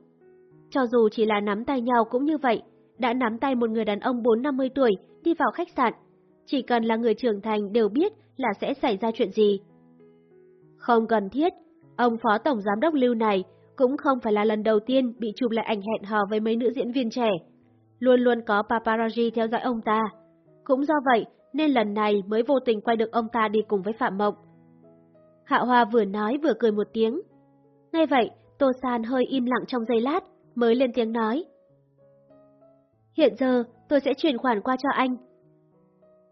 Cho dù chỉ là nắm tay nhau cũng như vậy, đã nắm tay một người đàn ông 4-50 tuổi đi vào khách sạn. Chỉ cần là người trưởng thành đều biết là sẽ xảy ra chuyện gì. Không cần thiết, ông phó tổng giám đốc lưu này cũng không phải là lần đầu tiên bị chụp lại ảnh hẹn hò với mấy nữ diễn viên trẻ. Luôn luôn có paparazzi theo dõi ông ta. Cũng do vậy nên lần này mới vô tình quay được ông ta đi cùng với Phạm Mộng. Hạ Hoa vừa nói vừa cười một tiếng. Ngay vậy, Tô San hơi im lặng trong giây lát, mới lên tiếng nói. Hiện giờ, tôi sẽ chuyển khoản qua cho anh.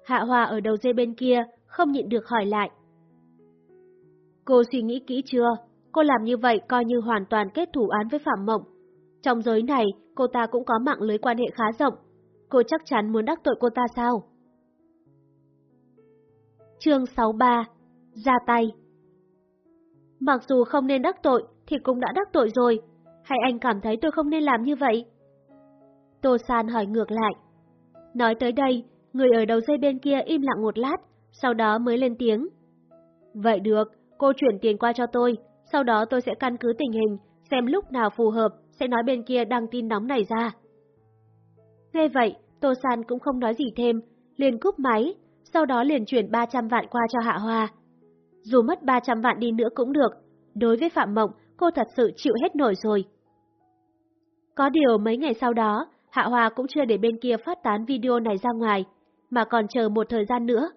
Hạ Hoa ở đầu dây bên kia, không nhịn được hỏi lại. Cô suy nghĩ kỹ chưa? Cô làm như vậy coi như hoàn toàn kết thủ án với Phạm Mộng. Trong giới này, cô ta cũng có mạng lưới quan hệ khá rộng. Cô chắc chắn muốn đắc tội cô ta sao? Chương 63 Ra tay Mặc dù không nên đắc tội, thì cũng đã đắc tội rồi. Hay anh cảm thấy tôi không nên làm như vậy? Tô San hỏi ngược lại. Nói tới đây, người ở đầu dây bên kia im lặng một lát, sau đó mới lên tiếng. Vậy được, cô chuyển tiền qua cho tôi, sau đó tôi sẽ căn cứ tình hình, xem lúc nào phù hợp, sẽ nói bên kia đăng tin nóng này ra. Nghe vậy, Tô San cũng không nói gì thêm, liền cúp máy, sau đó liền chuyển 300 vạn qua cho Hạ Hoa. Dù mất 300 vạn đi nữa cũng được, đối với Phạm Mộng, cô thật sự chịu hết nổi rồi. Có điều mấy ngày sau đó, Hạ Hoa cũng chưa để bên kia phát tán video này ra ngoài, mà còn chờ một thời gian nữa.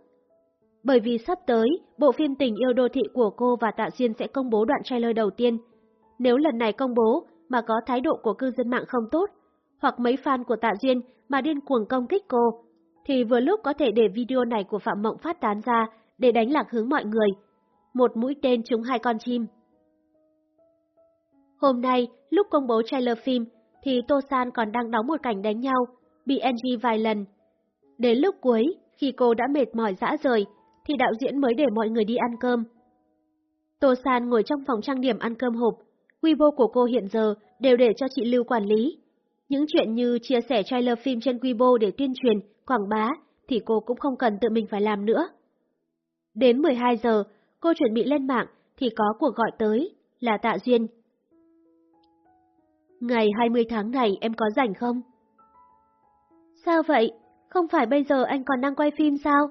Bởi vì sắp tới, bộ phim Tình yêu đô thị của cô và Tạ Duyên sẽ công bố đoạn trailer đầu tiên. Nếu lần này công bố mà có thái độ của cư dân mạng không tốt, hoặc mấy fan của Tạ Duyên mà điên cuồng công kích cô, thì vừa lúc có thể để video này của Phạm Mộng phát tán ra để đánh lạc hướng mọi người. Một mũi tên trúng hai con chim. Hôm nay, lúc công bố trailer phim, thì Tô San còn đang đóng một cảnh đánh nhau, bị NG vài lần. Đến lúc cuối, khi cô đã mệt mỏi dã rời, thì đạo diễn mới để mọi người đi ăn cơm. Tô San ngồi trong phòng trang điểm ăn cơm hộp, Weibo của cô hiện giờ đều để cho chị Lưu quản lý. Những chuyện như chia sẻ trailer phim trên Weibo để tuyên truyền, quảng bá, thì cô cũng không cần tự mình phải làm nữa. Đến 12 giờ, cô chuẩn bị lên mạng thì có cuộc gọi tới, là Tạ Duyên. Ngày 20 tháng này em có rảnh không? Sao vậy? Không phải bây giờ anh còn đang quay phim sao?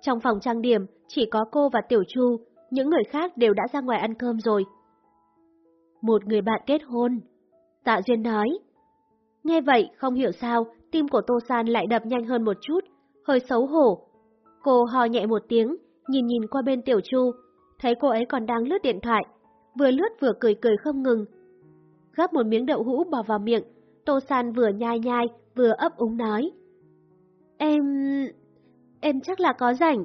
Trong phòng trang điểm, chỉ có cô và Tiểu Chu, những người khác đều đã ra ngoài ăn cơm rồi. Một người bạn kết hôn. Tạ Duyên nói. Nghe vậy, không hiểu sao, tim của Tô San lại đập nhanh hơn một chút, hơi xấu hổ. Cô hò nhẹ một tiếng, nhìn nhìn qua bên Tiểu Chu, thấy cô ấy còn đang lướt điện thoại, vừa lướt vừa cười cười không ngừng. Gắp một miếng đậu hũ bỏ vào miệng, Tô San vừa nhai nhai, vừa ấp úng nói. Em... em chắc là có rảnh.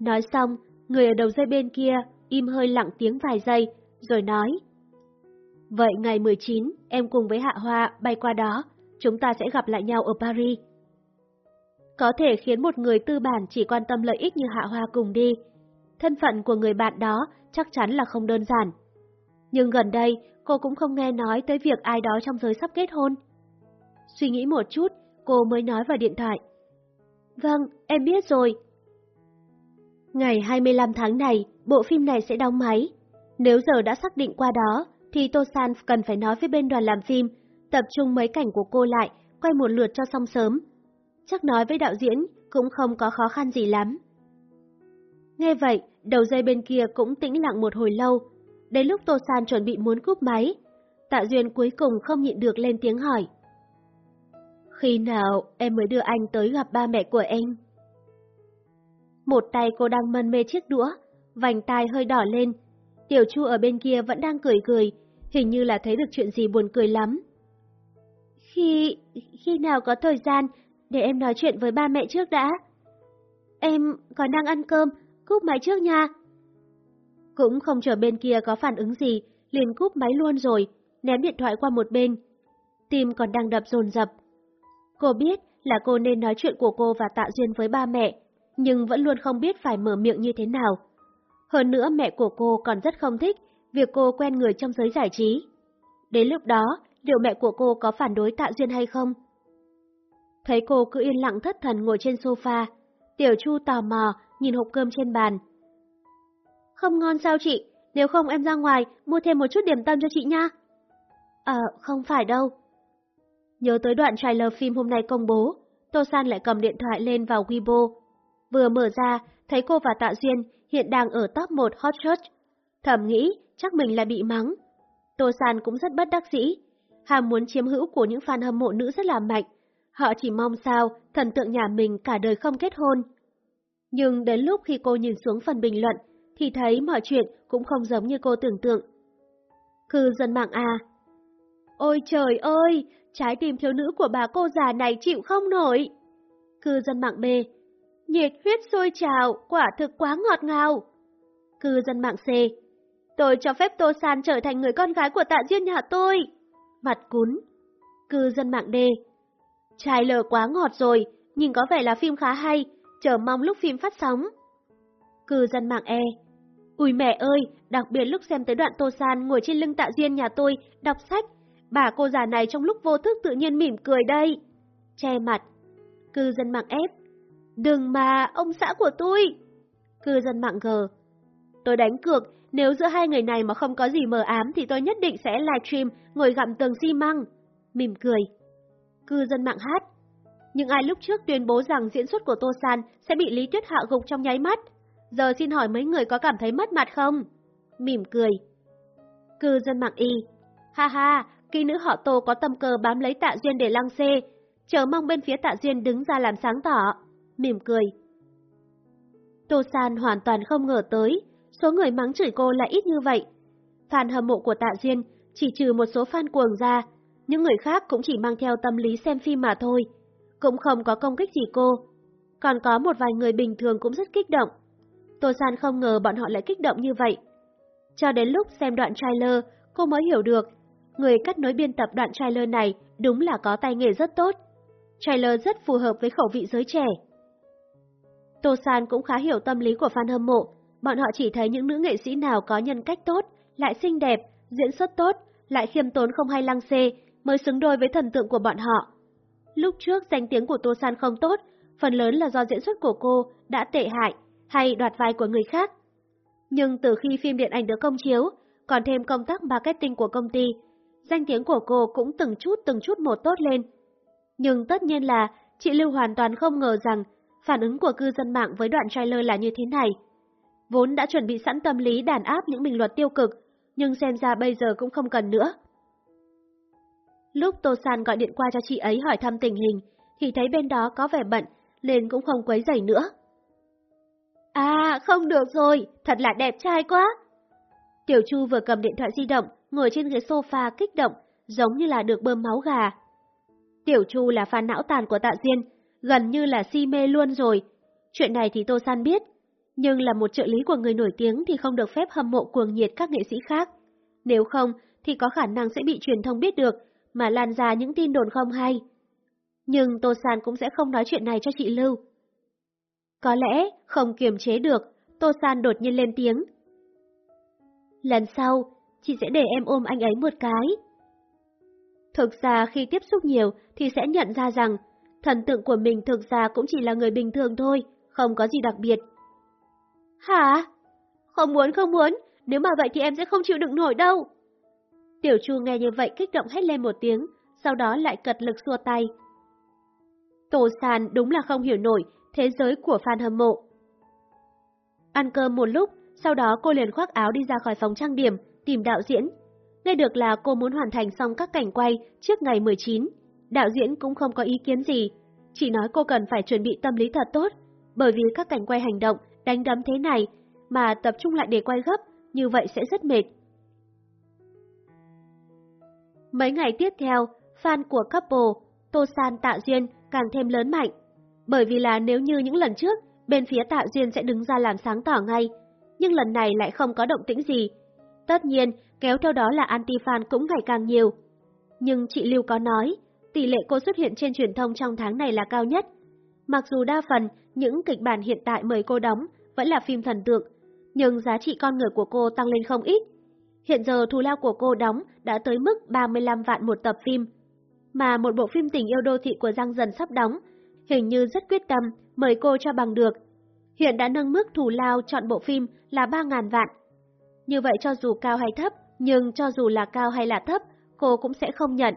Nói xong, người ở đầu dây bên kia im hơi lặng tiếng vài giây, rồi nói. Vậy ngày 19, em cùng với Hạ Hoa bay qua đó, chúng ta sẽ gặp lại nhau ở Paris. Có thể khiến một người tư bản chỉ quan tâm lợi ích như Hạ Hoa cùng đi. Thân phận của người bạn đó chắc chắn là không đơn giản. Nhưng gần đây, cô cũng không nghe nói tới việc ai đó trong giới sắp kết hôn. Suy nghĩ một chút, cô mới nói vào điện thoại. Vâng, em biết rồi. Ngày 25 tháng này, bộ phim này sẽ đóng máy. Nếu giờ đã xác định qua đó, thì Tô San cần phải nói với bên đoàn làm phim, tập trung mấy cảnh của cô lại, quay một lượt cho xong sớm. Chắc nói với đạo diễn cũng không có khó khăn gì lắm. Nghe vậy, đầu dây bên kia cũng tĩnh lặng một hồi lâu. Đến lúc Tô San chuẩn bị muốn cúp máy, Tạ Duyên cuối cùng không nhịn được lên tiếng hỏi. Khi nào em mới đưa anh tới gặp ba mẹ của em? Một tay cô đang mân mê chiếc đũa, vành tai hơi đỏ lên. Tiểu Chu ở bên kia vẫn đang cười cười, hình như là thấy được chuyện gì buồn cười lắm. Khi... khi nào có thời gian, để em nói chuyện với ba mẹ trước đã. Em còn đang ăn cơm, cúp máy trước nha. Cũng không chờ bên kia có phản ứng gì, liền cúp máy luôn rồi, ném điện thoại qua một bên. Tim còn đang đập dồn dập. Cô biết là cô nên nói chuyện của cô và Tạ Duyên với ba mẹ, nhưng vẫn luôn không biết phải mở miệng như thế nào. Hơn nữa mẹ của cô còn rất không thích việc cô quen người trong giới giải trí. Đến lúc đó, liệu mẹ của cô có phản đối Tạ Duyên hay không? Thấy cô cứ yên lặng thất thần ngồi trên sofa, Tiểu Chu tò mò nhìn hộp cơm trên bàn. Không ngon sao chị? Nếu không em ra ngoài mua thêm một chút điểm tâm cho chị nha. Ờ, không phải đâu. Nhớ tới đoạn trailer phim hôm nay công bố, Tô San lại cầm điện thoại lên vào Weibo. Vừa mở ra, thấy cô và Tạ Duyên hiện đang ở top 1 hot search. Thầm nghĩ chắc mình là bị mắng. Tô San cũng rất bất đắc dĩ. Hàm muốn chiếm hữu của những fan hâm mộ nữ rất là mạnh. Họ chỉ mong sao thần tượng nhà mình cả đời không kết hôn. Nhưng đến lúc khi cô nhìn xuống phần bình luận, thì thấy mọi chuyện cũng không giống như cô tưởng tượng. Cư dân mạng A Ôi trời ơi, trái tim thiếu nữ của bà cô già này chịu không nổi. Cư dân mạng B Nhiệt huyết sôi trào, quả thực quá ngọt ngào. Cư dân mạng C Tôi cho phép Tô San trở thành người con gái của tạ duyên nhà tôi. Mặt cún. Cư dân mạng D Trai lờ quá ngọt rồi, nhìn có vẻ là phim khá hay, chờ mong lúc phim phát sóng. Cư dân mạng E Ui mẹ ơi, đặc biệt lúc xem tới đoạn Tô San ngồi trên lưng tạ duyên nhà tôi, đọc sách, bà cô già này trong lúc vô thức tự nhiên mỉm cười đây. Che mặt. Cư dân mạng ép Đừng mà, ông xã của tôi. Cư dân mạng gờ Tôi đánh cược, nếu giữa hai người này mà không có gì mờ ám thì tôi nhất định sẽ livestream ngồi gặm tường xi măng. Mỉm cười. Cư dân mạng hát. Nhưng ai lúc trước tuyên bố rằng diễn xuất của Tô San sẽ bị Lý Tuyết hạ gục trong nháy mắt. Giờ xin hỏi mấy người có cảm thấy mất mặt không? Mỉm cười. Cư dân mạng y. Ha ha, kỳ nữ họ Tô có tâm cờ bám lấy tạ duyên để lăng xê. Chờ mong bên phía tạ duyên đứng ra làm sáng tỏ. Mỉm cười. Tô San hoàn toàn không ngờ tới, số người mắng chửi cô lại ít như vậy. Fan hâm mộ của Tạ Duyên chỉ trừ một số fan cuồng ra, những người khác cũng chỉ mang theo tâm lý xem phim mà thôi, cũng không có công kích gì cô. Còn có một vài người bình thường cũng rất kích động. Tô San không ngờ bọn họ lại kích động như vậy. Cho đến lúc xem đoạn trailer, cô mới hiểu được, người cắt nối biên tập đoạn trailer này đúng là có tay nghề rất tốt. Trailer rất phù hợp với khẩu vị giới trẻ. Tô San cũng khá hiểu tâm lý của fan hâm mộ, bọn họ chỉ thấy những nữ nghệ sĩ nào có nhân cách tốt, lại xinh đẹp, diễn xuất tốt, lại khiêm tốn không hay lăng xê, mới xứng đôi với thần tượng của bọn họ. Lúc trước danh tiếng của Tô San không tốt, phần lớn là do diễn xuất của cô đã tệ hại hay đoạt vai của người khác. Nhưng từ khi phim điện ảnh được công chiếu, còn thêm công tác marketing của công ty, danh tiếng của cô cũng từng chút từng chút một tốt lên. Nhưng tất nhiên là chị Lưu hoàn toàn không ngờ rằng phản ứng của cư dân mạng với đoạn trailer là như thế này. Vốn đã chuẩn bị sẵn tâm lý đàn áp những bình luận tiêu cực, nhưng xem ra bây giờ cũng không cần nữa. Lúc Tô San gọi điện qua cho chị ấy hỏi thăm tình hình, thì thấy bên đó có vẻ bận, liền cũng không quấy rầy nữa. À, không được rồi, thật là đẹp trai quá. Tiểu Chu vừa cầm điện thoại di động, ngồi trên ghế sofa kích động, giống như là được bơm máu gà. Tiểu Chu là fan não tàn của Tạ Diên, gần như là si mê luôn rồi. Chuyện này thì Tô San biết, nhưng là một trợ lý của người nổi tiếng thì không được phép hâm mộ cuồng nhiệt các nghệ sĩ khác. Nếu không, thì có khả năng sẽ bị truyền thông biết được, mà lan ra những tin đồn không hay. Nhưng Tô San cũng sẽ không nói chuyện này cho chị Lưu. Có lẽ không kiềm chế được, Tô San đột nhiên lên tiếng. Lần sau, chị sẽ để em ôm anh ấy một cái. Thực ra khi tiếp xúc nhiều thì sẽ nhận ra rằng thần tượng của mình thực ra cũng chỉ là người bình thường thôi, không có gì đặc biệt. Hả? Không muốn không muốn, nếu mà vậy thì em sẽ không chịu đựng nổi đâu. Tiểu Chu nghe như vậy kích động hét lên một tiếng, sau đó lại cật lực xua tay. Tô San đúng là không hiểu nổi thế giới của fan hâm mộ. Ăn cơm một lúc, sau đó cô liền khoác áo đi ra khỏi phòng trang điểm, tìm đạo diễn. Nghe được là cô muốn hoàn thành xong các cảnh quay trước ngày 19. Đạo diễn cũng không có ý kiến gì, chỉ nói cô cần phải chuẩn bị tâm lý thật tốt, bởi vì các cảnh quay hành động, đánh đấm thế này mà tập trung lại để quay gấp, như vậy sẽ rất mệt. Mấy ngày tiếp theo, fan của couple Tô San Tạ Duyên càng thêm lớn mạnh. Bởi vì là nếu như những lần trước, bên phía Tạ Duyên sẽ đứng ra làm sáng tỏ ngay, nhưng lần này lại không có động tĩnh gì. Tất nhiên, kéo theo đó là anti-fan cũng ngày càng nhiều. Nhưng chị Lưu có nói, tỷ lệ cô xuất hiện trên truyền thông trong tháng này là cao nhất. Mặc dù đa phần, những kịch bản hiện tại mời cô đóng vẫn là phim thần tượng, nhưng giá trị con người của cô tăng lên không ít. Hiện giờ thù lao của cô đóng đã tới mức 35 vạn một tập phim, mà một bộ phim tình yêu đô thị của Giang Dần sắp đóng, hình như rất quyết tâm mời cô cho bằng được. Hiện đã nâng mức thù lao chọn bộ phim là 3.000 vạn. Như vậy cho dù cao hay thấp, nhưng cho dù là cao hay là thấp, cô cũng sẽ không nhận.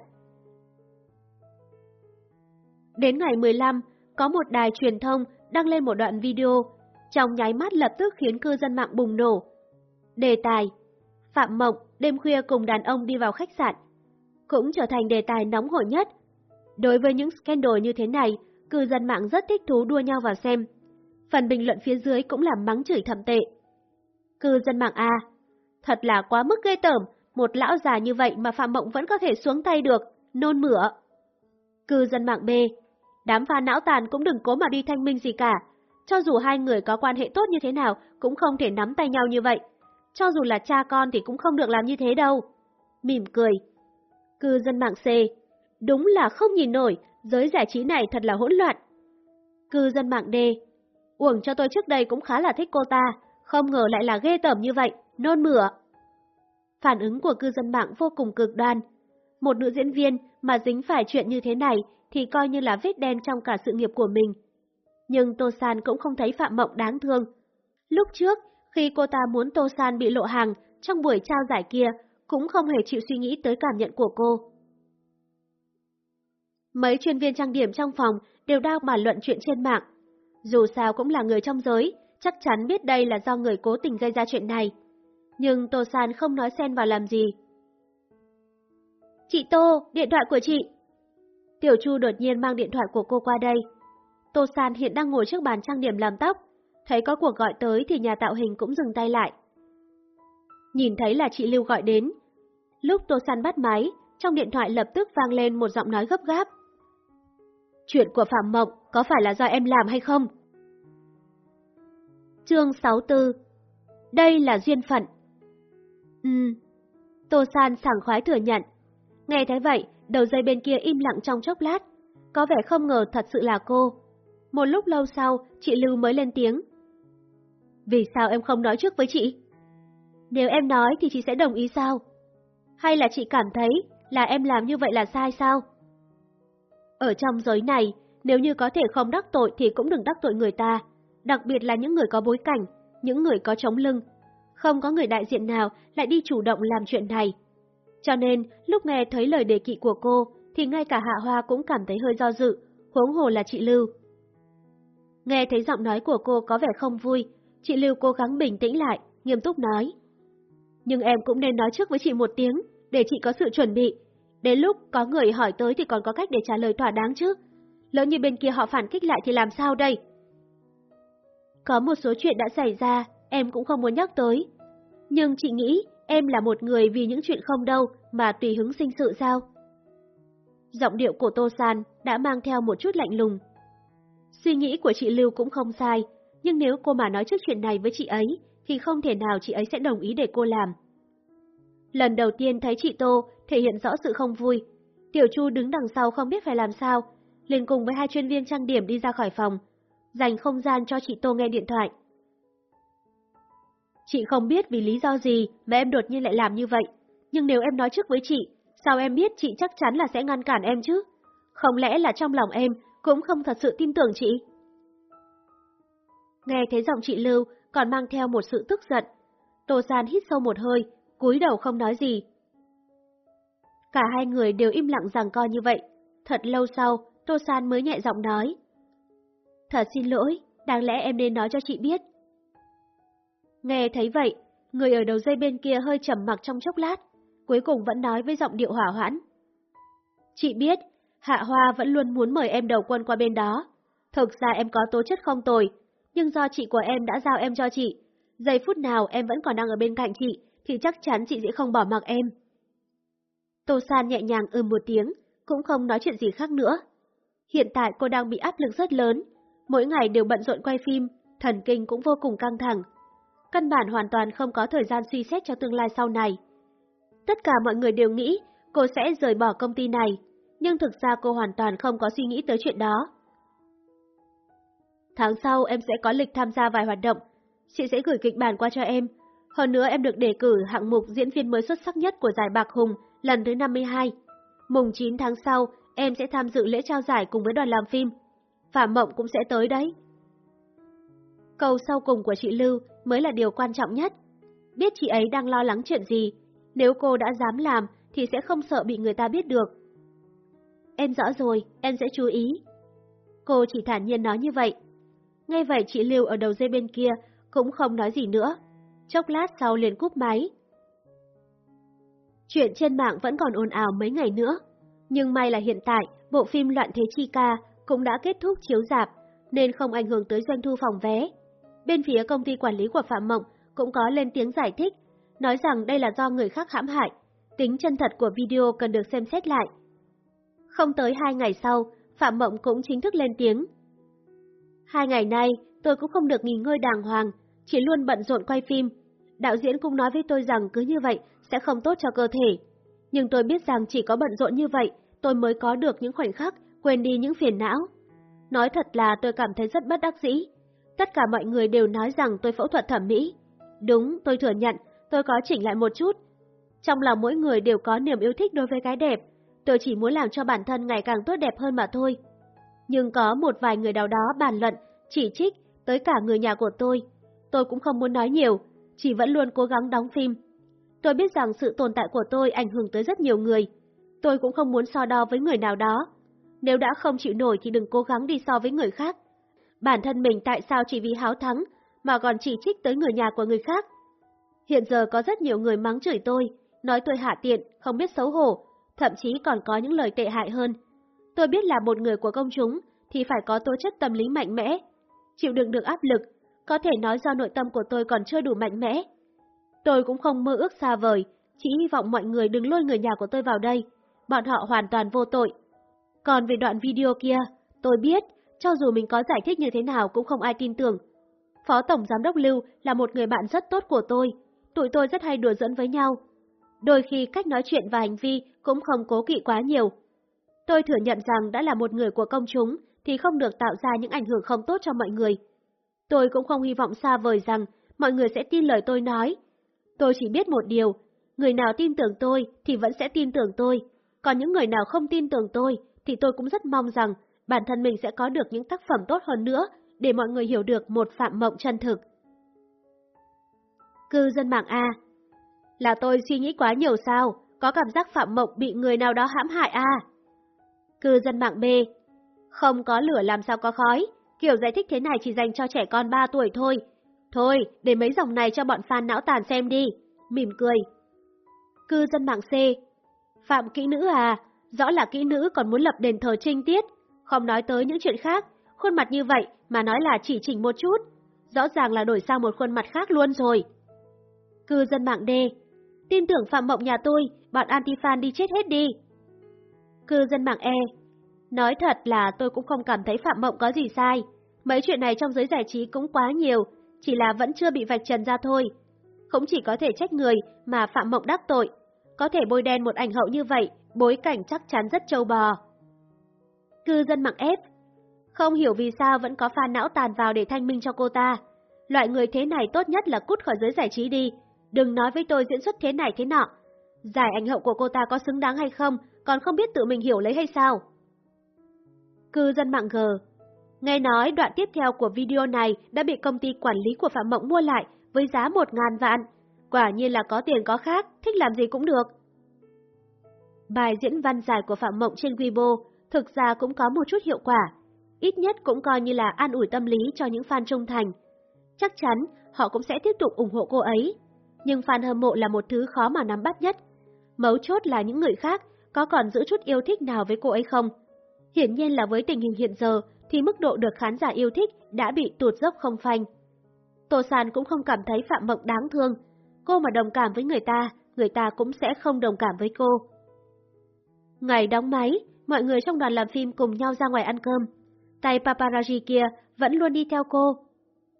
Đến ngày 15, có một đài truyền thông đăng lên một đoạn video, trong nháy mắt lập tức khiến cư dân mạng bùng nổ. Đề tài Phạm Mộng đêm khuya cùng đàn ông đi vào khách sạn, cũng trở thành đề tài nóng hổi nhất. Đối với những scandal như thế này, cư dân mạng rất thích thú đua nhau vào xem. Phần bình luận phía dưới cũng là mắng chửi thậm tệ. Cư dân mạng A, thật là quá mức ghê tởm, một lão già như vậy mà Phạm Mộng vẫn có thể xuống tay được, nôn mửa. Cư dân mạng B, đám pha não tàn cũng đừng cố mà đi thanh minh gì cả. Cho dù hai người có quan hệ tốt như thế nào, cũng không thể nắm tay nhau như vậy. Cho dù là cha con thì cũng không được làm như thế đâu. Mỉm cười. Cư dân mạng C, đúng là không nhìn nổi, giới giải trí này thật là hỗn loạn. Cư dân mạng D, uổng cho tôi trước đây cũng khá là thích cô ta, không ngờ lại là ghê tởm như vậy, nôn mửa. Phản ứng của cư dân mạng vô cùng cực đoan. Một nữ diễn viên mà dính phải chuyện như thế này thì coi như là vết đen trong cả sự nghiệp của mình. Nhưng Tô San cũng không thấy Phạm Mộng đáng thương. Lúc trước, khi cô ta muốn Tô San bị lộ hàng trong buổi trao giải kia, cũng không hề chịu suy nghĩ tới cảm nhận của cô. Mấy chuyên viên trang điểm trong phòng đều đang bàn luận chuyện trên mạng. Dù sao cũng là người trong giới, chắc chắn biết đây là do người cố tình gây ra chuyện này. Nhưng Tô San không nói xen vào làm gì. Chị Tô, điện thoại của chị. Tiểu Chu đột nhiên mang điện thoại của cô qua đây. Tô San hiện đang ngồi trước bàn trang điểm làm tóc. Thấy có cuộc gọi tới thì nhà tạo hình cũng dừng tay lại. Nhìn thấy là chị Lưu gọi đến. Lúc Tô San bắt máy, trong điện thoại lập tức vang lên một giọng nói gấp gáp. Chuyện của Phạm Mộng có phải là do em làm hay không? Chương 64 Đây là duyên phận. Ừ. Tô San sảng khoái thừa nhận. Nghe thấy vậy, đầu dây bên kia im lặng trong chốc lát. Có vẻ không ngờ thật sự là cô. Một lúc lâu sau, chị Lưu mới lên tiếng. Vì sao em không nói trước với chị? Nếu em nói thì chị sẽ đồng ý sao? Hay là chị cảm thấy là em làm như vậy là sai sao? Ở trong giới này, nếu như có thể không đắc tội thì cũng đừng đắc tội người ta, đặc biệt là những người có bối cảnh, những người có chống lưng. Không có người đại diện nào lại đi chủ động làm chuyện này. Cho nên, lúc nghe thấy lời đề kỵ của cô, thì ngay cả Hạ Hoa cũng cảm thấy hơi do dự, huống hồ là chị Lưu. Nghe thấy giọng nói của cô có vẻ không vui, chị Lưu cố gắng bình tĩnh lại, nghiêm túc nói. Nhưng em cũng nên nói trước với chị một tiếng, để chị có sự chuẩn bị. Đến lúc có người hỏi tới thì còn có cách để trả lời thỏa đáng chứ. Lỡ như bên kia họ phản kích lại thì làm sao đây? Có một số chuyện đã xảy ra, em cũng không muốn nhắc tới. Nhưng chị nghĩ em là một người vì những chuyện không đâu mà tùy hứng sinh sự sao? Giọng điệu của Tô San đã mang theo một chút lạnh lùng. Suy nghĩ của chị Lưu cũng không sai, nhưng nếu cô mà nói trước chuyện này với chị ấy, thì không thể nào chị ấy sẽ đồng ý để cô làm. Lần đầu tiên thấy chị Tô thể hiện rõ sự không vui, Tiểu Chu đứng đằng sau không biết phải làm sao, liền cùng với hai chuyên viên trang điểm đi ra khỏi phòng, dành không gian cho chị Tô nghe điện thoại. Chị không biết vì lý do gì mà em đột nhiên lại làm như vậy, nhưng nếu em nói trước với chị, sao em biết chị chắc chắn là sẽ ngăn cản em chứ? Không lẽ là trong lòng em cũng không thật sự tin tưởng chị? Nghe thấy giọng chị Lưu còn mang theo một sự tức giận. Tô San hít sâu một hơi, cúi đầu không nói gì. Cả hai người đều im lặng rằng co như vậy. Thật lâu sau, Tô San mới nhẹ giọng nói. Thật xin lỗi, đáng lẽ em nên nói cho chị biết. Nghe thấy vậy, người ở đầu dây bên kia hơi trầm mặc trong chốc lát, cuối cùng vẫn nói với giọng điệu hỏa hoãn. Chị biết, Hạ Hoa vẫn luôn muốn mời em đầu quân qua bên đó. Thực ra em có tố chất không tồi, nhưng do chị của em đã giao em cho chị. Giây phút nào em vẫn còn đang ở bên cạnh chị, thì chắc chắn chị sẽ không bỏ mặc em. Tô San nhẹ nhàng ưm một tiếng, cũng không nói chuyện gì khác nữa. Hiện tại cô đang bị áp lực rất lớn, mỗi ngày đều bận rộn quay phim, thần kinh cũng vô cùng căng thẳng. Căn bản hoàn toàn không có thời gian suy xét cho tương lai sau này. Tất cả mọi người đều nghĩ cô sẽ rời bỏ công ty này, nhưng thực ra cô hoàn toàn không có suy nghĩ tới chuyện đó. Tháng sau em sẽ có lịch tham gia vài hoạt động, chị sẽ gửi kịch bản qua cho em. Hơn nữa em được đề cử hạng mục diễn viên mới xuất sắc nhất của giải Bạc Hùng lần thứ 52. Mùng 9 tháng sau, em sẽ tham dự lễ trao giải cùng với đoàn làm phim. Phạm Mộng cũng sẽ tới đấy. Câu sau cùng của chị Lưu mới là điều quan trọng nhất. Biết chị ấy đang lo lắng chuyện gì, nếu cô đã dám làm thì sẽ không sợ bị người ta biết được. Em rõ rồi, em sẽ chú ý. Cô chỉ thản nhiên nói như vậy nghe vậy chị Lưu ở đầu dây bên kia cũng không nói gì nữa. Chốc lát sau liền cúp máy. Chuyện trên mạng vẫn còn ồn ào mấy ngày nữa. Nhưng may là hiện tại, bộ phim Loạn Thế Chi Ca cũng đã kết thúc chiếu dạp, nên không ảnh hưởng tới doanh thu phòng vé. Bên phía công ty quản lý của Phạm Mộng cũng có lên tiếng giải thích, nói rằng đây là do người khác hãm hại, tính chân thật của video cần được xem xét lại. Không tới hai ngày sau, Phạm Mộng cũng chính thức lên tiếng. Hai ngày nay, tôi cũng không được nghỉ ngơi đàng hoàng, chỉ luôn bận rộn quay phim. Đạo diễn cũng nói với tôi rằng cứ như vậy sẽ không tốt cho cơ thể. Nhưng tôi biết rằng chỉ có bận rộn như vậy, tôi mới có được những khoảnh khắc quên đi những phiền não. Nói thật là tôi cảm thấy rất bất đắc dĩ. Tất cả mọi người đều nói rằng tôi phẫu thuật thẩm mỹ. Đúng, tôi thừa nhận, tôi có chỉnh lại một chút. Trong lòng mỗi người đều có niềm yêu thích đối với cái đẹp, tôi chỉ muốn làm cho bản thân ngày càng tốt đẹp hơn mà thôi. Nhưng có một vài người nào đó bàn luận, chỉ trích tới cả người nhà của tôi. Tôi cũng không muốn nói nhiều, chỉ vẫn luôn cố gắng đóng phim. Tôi biết rằng sự tồn tại của tôi ảnh hưởng tới rất nhiều người. Tôi cũng không muốn so đo với người nào đó. Nếu đã không chịu nổi thì đừng cố gắng đi so với người khác. Bản thân mình tại sao chỉ vì háo thắng mà còn chỉ trích tới người nhà của người khác? Hiện giờ có rất nhiều người mắng chửi tôi, nói tôi hạ tiện, không biết xấu hổ, thậm chí còn có những lời tệ hại hơn. Tôi biết là một người của công chúng thì phải có tố chất tâm lý mạnh mẽ, chịu đựng được áp lực, có thể nói do nội tâm của tôi còn chưa đủ mạnh mẽ. Tôi cũng không mơ ước xa vời, chỉ hy vọng mọi người đừng lôi người nhà của tôi vào đây, bọn họ hoàn toàn vô tội. Còn về đoạn video kia, tôi biết, cho dù mình có giải thích như thế nào cũng không ai tin tưởng. Phó Tổng Giám đốc Lưu là một người bạn rất tốt của tôi, tụi tôi rất hay đùa giỡn với nhau. Đôi khi cách nói chuyện và hành vi cũng không cố kỵ quá nhiều. Tôi thừa nhận rằng đã là một người của công chúng thì không được tạo ra những ảnh hưởng không tốt cho mọi người. Tôi cũng không hy vọng xa vời rằng mọi người sẽ tin lời tôi nói. Tôi chỉ biết một điều, người nào tin tưởng tôi thì vẫn sẽ tin tưởng tôi, còn những người nào không tin tưởng tôi thì tôi cũng rất mong rằng bản thân mình sẽ có được những tác phẩm tốt hơn nữa để mọi người hiểu được một phạm mộng chân thực. Cư dân mạng A Là tôi suy nghĩ quá nhiều sao? Có cảm giác phạm mộng bị người nào đó hãm hại A? Cư dân mạng B Không có lửa làm sao có khói, kiểu giải thích thế này chỉ dành cho trẻ con 3 tuổi thôi. Thôi, để mấy dòng này cho bọn fan não tàn xem đi. Mỉm cười. Cư dân mạng C Phạm kỹ nữ à? Rõ là kỹ nữ còn muốn lập đền thờ trinh tiết. Không nói tới những chuyện khác, khuôn mặt như vậy mà nói là chỉ chỉnh một chút. Rõ ràng là đổi sang một khuôn mặt khác luôn rồi. Cư dân mạng D Tin tưởng Phạm Mộng nhà tôi, bọn anti-fan đi chết hết đi. Cư dân mạng E Nói thật là tôi cũng không cảm thấy Phạm Mộng có gì sai. Mấy chuyện này trong giới giải trí cũng quá nhiều, chỉ là vẫn chưa bị vạch trần ra thôi. Không chỉ có thể trách người mà Phạm Mộng đắc tội, có thể bôi đen một ảnh hậu như vậy, bối cảnh chắc chắn rất trâu bò. Cư dân mạng ép Không hiểu vì sao vẫn có fan não tàn vào để thanh minh cho cô ta. Loại người thế này tốt nhất là cút khỏi giới giải trí đi, đừng nói với tôi diễn xuất thế này thế nọ. Giải ảnh hậu của cô ta có xứng đáng hay không, còn không biết tự mình hiểu lấy hay sao? Cư dân mạng G Nghe nói đoạn tiếp theo của video này đã bị công ty quản lý của Phạm Mộng mua lại với giá một ngàn vạn. Quả nhiên là có tiền có khác, thích làm gì cũng được. Bài diễn văn dài của Phạm Mộng trên Weibo thực ra cũng có một chút hiệu quả, ít nhất cũng coi như là an ủi tâm lý cho những fan trung thành. Chắc chắn họ cũng sẽ tiếp tục ủng hộ cô ấy, nhưng fan hâm mộ là một thứ khó mà nắm bắt nhất. Mấu chốt là những người khác có còn giữ chút yêu thích nào với cô ấy không? Hiển nhiên là với tình hình hiện giờ thì mức độ được khán giả yêu thích đã bị tụt dốc không phanh. Tô Sàn cũng không cảm thấy Phạm Mộng đáng thương. Cô mà đồng cảm với người ta, người ta cũng sẽ không đồng cảm với cô. Ngày đóng máy, mọi người trong đoàn làm phim cùng nhau ra ngoài ăn cơm. Tay paparazzi kia vẫn luôn đi theo cô.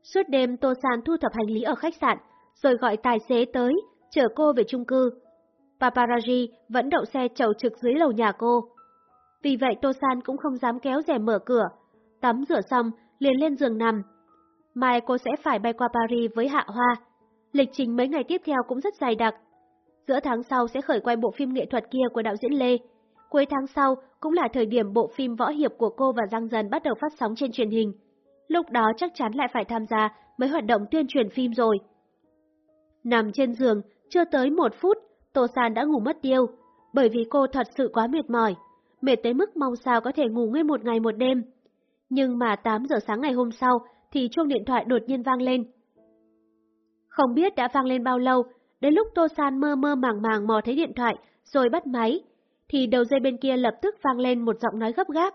Suốt đêm Tô San thu thập hành lý ở khách sạn, rồi gọi tài xế tới, chở cô về chung cư. Paparazzi vẫn đậu xe chầu trực dưới lầu nhà cô. Vì vậy Tô San cũng không dám kéo rèm mở cửa. Tắm rửa xong, liền lên giường nằm. Mai cô sẽ phải bay qua Paris với Hạ Hoa. Lịch trình mấy ngày tiếp theo cũng rất dài đặc. Giữa tháng sau sẽ khởi quay bộ phim nghệ thuật kia của đạo diễn Lê. Cuối tháng sau cũng là thời điểm bộ phim võ hiệp của cô và Giang Dần bắt đầu phát sóng trên truyền hình. Lúc đó chắc chắn lại phải tham gia mấy hoạt động tuyên truyền phim rồi. Nằm trên giường, chưa tới một phút, Tô San đã ngủ mất tiêu, bởi vì cô thật sự quá mệt mỏi, mệt tới mức mong sao có thể ngủ nguyên một ngày một đêm. Nhưng mà 8 giờ sáng ngày hôm sau thì chuông điện thoại đột nhiên vang lên. Không biết đã vang lên bao lâu, đến lúc Tô San mơ mơ màng màng mò thấy điện thoại rồi bắt máy, thì đầu dây bên kia lập tức vang lên một giọng nói gấp gáp.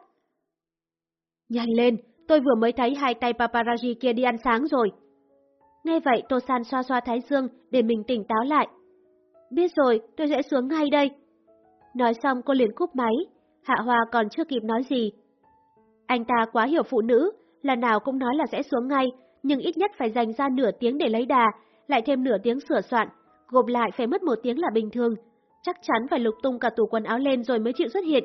Nhanh lên, tôi vừa mới thấy hai tay paparazzi kia đi ăn sáng rồi. Nghe vậy Tô San xoa xoa thái dương để mình tỉnh táo lại. Biết rồi, tôi sẽ xuống ngay đây. Nói xong cô liền cúp máy, Hạ Hoa còn chưa kịp nói gì. Anh ta quá hiểu phụ nữ, lần nào cũng nói là sẽ xuống ngay, nhưng ít nhất phải dành ra nửa tiếng để lấy đà, lại thêm nửa tiếng sửa soạn, gộp lại phải mất một tiếng là bình thường. Chắc chắn phải lục tung cả tủ quần áo lên rồi mới chịu xuất hiện.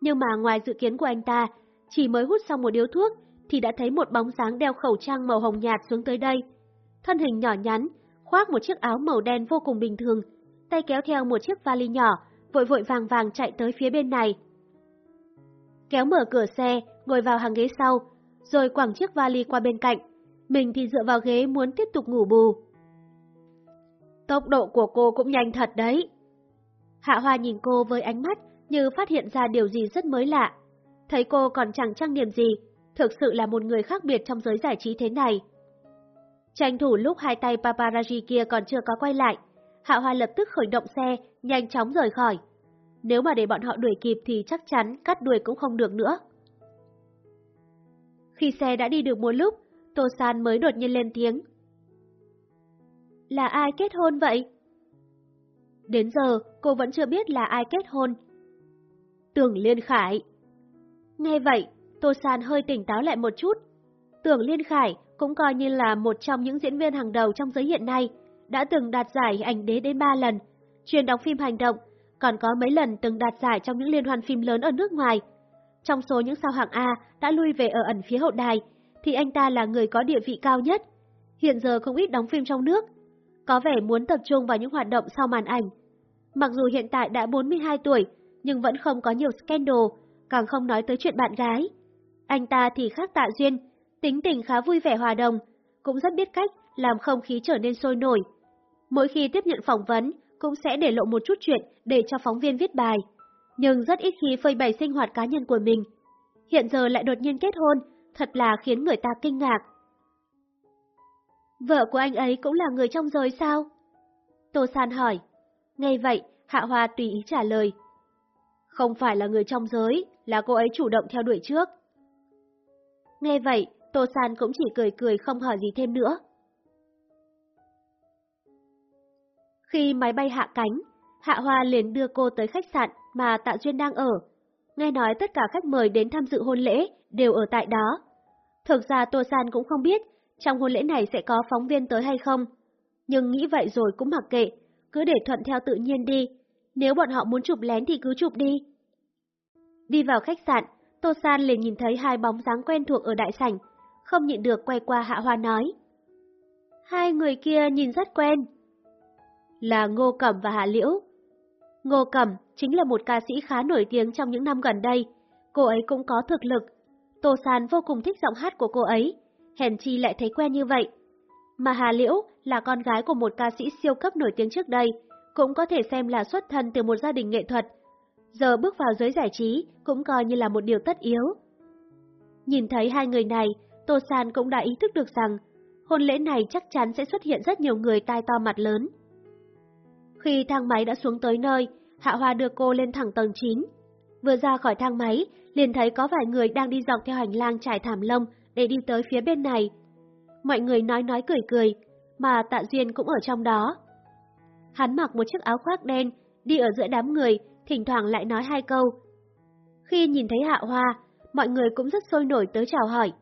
Nhưng mà ngoài dự kiến của anh ta, chỉ mới hút xong một điếu thuốc thì đã thấy một bóng dáng đeo khẩu trang màu hồng nhạt xuống tới đây. Thân hình nhỏ nhắn, khoác một chiếc áo màu đen vô cùng bình thường, tay kéo theo một chiếc vali nhỏ, vội vội vàng vàng chạy tới phía bên này. Kéo mở cửa xe, ngồi vào hàng ghế sau, rồi quẳng chiếc vali qua bên cạnh. Mình thì dựa vào ghế muốn tiếp tục ngủ bù. Tốc độ của cô cũng nhanh thật đấy. Hạ Hoa nhìn cô với ánh mắt như phát hiện ra điều gì rất mới lạ. Thấy cô còn chẳng trang điểm gì, thực sự là một người khác biệt trong giới giải trí thế này. Tranh thủ lúc hai tay paparazzi kia còn chưa có quay lại, Hạ Hoa lập tức khởi động xe, nhanh chóng rời khỏi. Nếu mà để bọn họ đuổi kịp thì chắc chắn cắt đuổi cũng không được nữa. Khi xe đã đi được một lúc, Tô San mới đột nhiên lên tiếng. Là ai kết hôn vậy? Đến giờ, cô vẫn chưa biết là ai kết hôn. Tưởng Liên Khải. Nghe vậy, Tô San hơi tỉnh táo lại một chút. Tưởng Liên Khải cũng coi như là một trong những diễn viên hàng đầu trong giới hiện nay, đã từng đạt giải ảnh đế đến 3 lần, truyền đóng phim hành động, còn có mấy lần từng đạt giải trong những liên hoan phim lớn ở nước ngoài. Trong số những sao hạng A đã lui về ở ẩn phía hậu đài, thì anh ta là người có địa vị cao nhất. Hiện giờ không ít đóng phim trong nước, có vẻ muốn tập trung vào những hoạt động sau màn ảnh. Mặc dù hiện tại đã 42 tuổi, nhưng vẫn không có nhiều scandal, càng không nói tới chuyện bạn gái. Anh ta thì khác tạ duyên, tính tình khá vui vẻ hòa đồng, cũng rất biết cách làm không khí trở nên sôi nổi. Mỗi khi tiếp nhận phỏng vấn, cũng sẽ để lộ một chút chuyện để cho phóng viên viết bài, nhưng rất ít khi phơi bày sinh hoạt cá nhân của mình. Hiện giờ lại đột nhiên kết hôn, thật là khiến người ta kinh ngạc. Vợ của anh ấy cũng là người trong giới sao? Tô San hỏi. Nghe vậy, Hạ Hoa tùy ý trả lời. Không phải là người trong giới, là cô ấy chủ động theo đuổi trước. Nghe vậy, Tô San cũng chỉ cười cười không hỏi gì thêm nữa. Khi máy bay hạ cánh, Hạ Hoa liền đưa cô tới khách sạn mà Tạ Duyên đang ở. Nghe nói tất cả khách mời đến tham dự hôn lễ đều ở tại đó. Thực ra Tô San cũng không biết trong hôn lễ này sẽ có phóng viên tới hay không. Nhưng nghĩ vậy rồi cũng mặc kệ, cứ để thuận theo tự nhiên đi. Nếu bọn họ muốn chụp lén thì cứ chụp đi. Đi vào khách sạn, Tô San liền nhìn thấy hai bóng dáng quen thuộc ở đại sảnh, không nhịn được quay qua Hạ Hoa nói. Hai người kia nhìn rất quen. Là Ngô Cẩm và Hạ Liễu. Ngô Cẩm chính là một ca sĩ khá nổi tiếng trong những năm gần đây, cô ấy cũng có thực lực. Tô San vô cùng thích giọng hát của cô ấy, hèn chi lại thấy quen như vậy. Mà Hà Liễu là con gái của một ca sĩ siêu cấp nổi tiếng trước đây, cũng có thể xem là xuất thân từ một gia đình nghệ thuật. Giờ bước vào giới giải trí cũng coi như là một điều tất yếu. Nhìn thấy hai người này, Tô San cũng đã ý thức được rằng hôn lễ này chắc chắn sẽ xuất hiện rất nhiều người tai to mặt lớn. Khi thang máy đã xuống tới nơi, Hạ Hoa đưa cô lên thẳng tầng 9. Vừa ra khỏi thang máy, liền thấy có vài người đang đi dọc theo hành lang trải thảm lông để đi tới phía bên này. Mọi người nói nói cười cười, mà Tạ Duyên cũng ở trong đó. Hắn mặc một chiếc áo khoác đen, đi ở giữa đám người thỉnh thoảng lại nói hai câu. Khi nhìn thấy Hạ Hoa, mọi người cũng rất sôi nổi tới chào hỏi.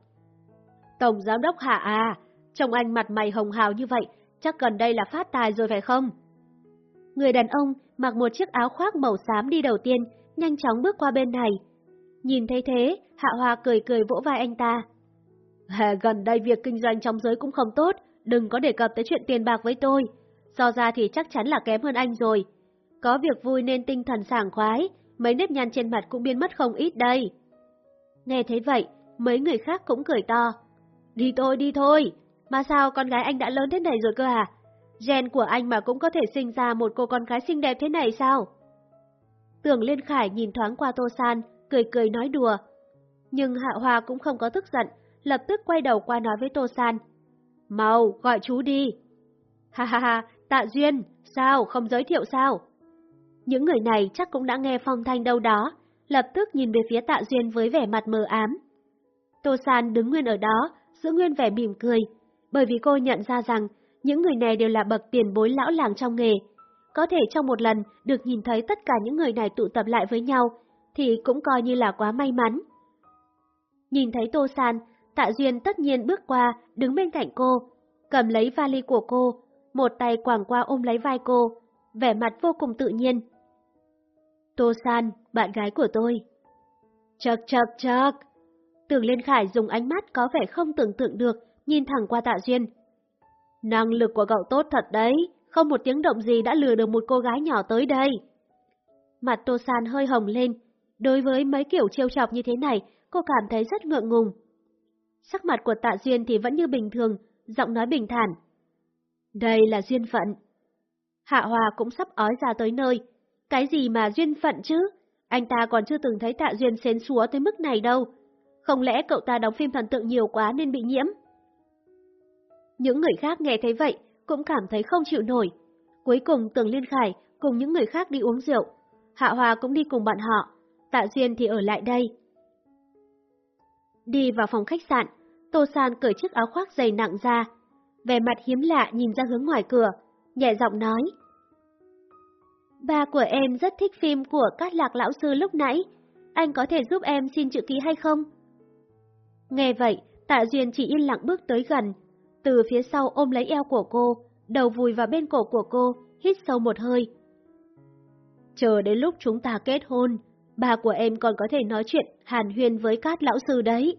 Tổng Giám đốc Hạ à, trông anh mặt mày hồng hào như vậy, chắc gần đây là phát tài rồi phải không? Người đàn ông mặc một chiếc áo khoác màu xám đi đầu tiên, nhanh chóng bước qua bên này. Nhìn thấy thế, Hạ Hoa cười cười vỗ vai anh ta. À, gần đây việc kinh doanh trong giới cũng không tốt, đừng có đề cập tới chuyện tiền bạc với tôi. So ra thì chắc chắn là kém hơn anh rồi. Có việc vui nên tinh thần sảng khoái, mấy nếp nhăn trên mặt cũng biến mất không ít đây. Nghe thấy vậy, mấy người khác cũng cười to. Đi thôi, đi thôi. Mà sao con gái anh đã lớn thế này rồi cơ à? Gen của anh mà cũng có thể sinh ra một cô con gái xinh đẹp thế này sao? Tưởng Liên Khải nhìn thoáng qua Tô San, cười cười nói đùa. Nhưng Hạ Hoa cũng không có tức giận, lập tức quay đầu qua nói với Tô San. Mau, gọi chú đi. Ha ha ha, Tạ Duyên, sao, không giới thiệu sao? Những người này chắc cũng đã nghe phong thanh đâu đó, lập tức nhìn về phía Tạ Duyên với vẻ mặt mờ ám. Tô San đứng nguyên ở đó, giữ nguyên vẻ mỉm cười, bởi vì cô nhận ra rằng những người này đều là bậc tiền bối lão làng trong nghề. Có thể trong một lần được nhìn thấy tất cả những người này tụ tập lại với nhau, thì cũng coi như là quá may mắn. Nhìn thấy Tô San, Tạ Duyên tất nhiên bước qua, đứng bên cạnh cô, cầm lấy vali của cô, một tay quàng qua ôm lấy vai cô, vẻ mặt vô cùng tự nhiên. Tô San, bạn gái của tôi. Chật chật chật. Tưởng Liên Khải dùng ánh mắt có vẻ không tưởng tượng được, nhìn thẳng qua Tạ Duyên. Năng lực của cậu tốt thật đấy, không một tiếng động gì đã lừa được một cô gái nhỏ tới đây. Mặt Tô San hơi hồng lên, đối với mấy kiểu trêu chọc như thế này, cô cảm thấy rất ngượng ngùng. Sắc mặt của Tạ Duyên thì vẫn như bình thường, giọng nói bình thản. Đây là duyên phận. Hạ Hòa cũng sắp ói ra tới nơi. Cái gì mà duyên phận chứ? Anh ta còn chưa từng thấy Tạ Duyên xến xúa tới mức này đâu. Không lẽ cậu ta đóng phim thần tượng nhiều quá nên bị nhiễm? Những người khác nghe thấy vậy cũng cảm thấy không chịu nổi. Cuối cùng Tường Liên Khải cùng những người khác đi uống rượu. Hạ Hòa cũng đi cùng bọn họ. Tạ Duyên thì ở lại đây. Đi vào phòng khách sạn, Tô San cởi chiếc áo khoác dày nặng ra, vẻ mặt hiếm lạ nhìn ra hướng ngoài cửa, nhẹ giọng nói. Ba của em rất thích phim của Cát Lạc Lão Sư lúc nãy, anh có thể giúp em xin chữ ký hay không? Nghe vậy, Tạ Duyên chỉ yên lặng bước tới gần, từ phía sau ôm lấy eo của cô, đầu vùi vào bên cổ của cô, hít sâu một hơi. Chờ đến lúc chúng ta kết hôn, ba của em còn có thể nói chuyện hàn huyên với Cát Lão Sư đấy.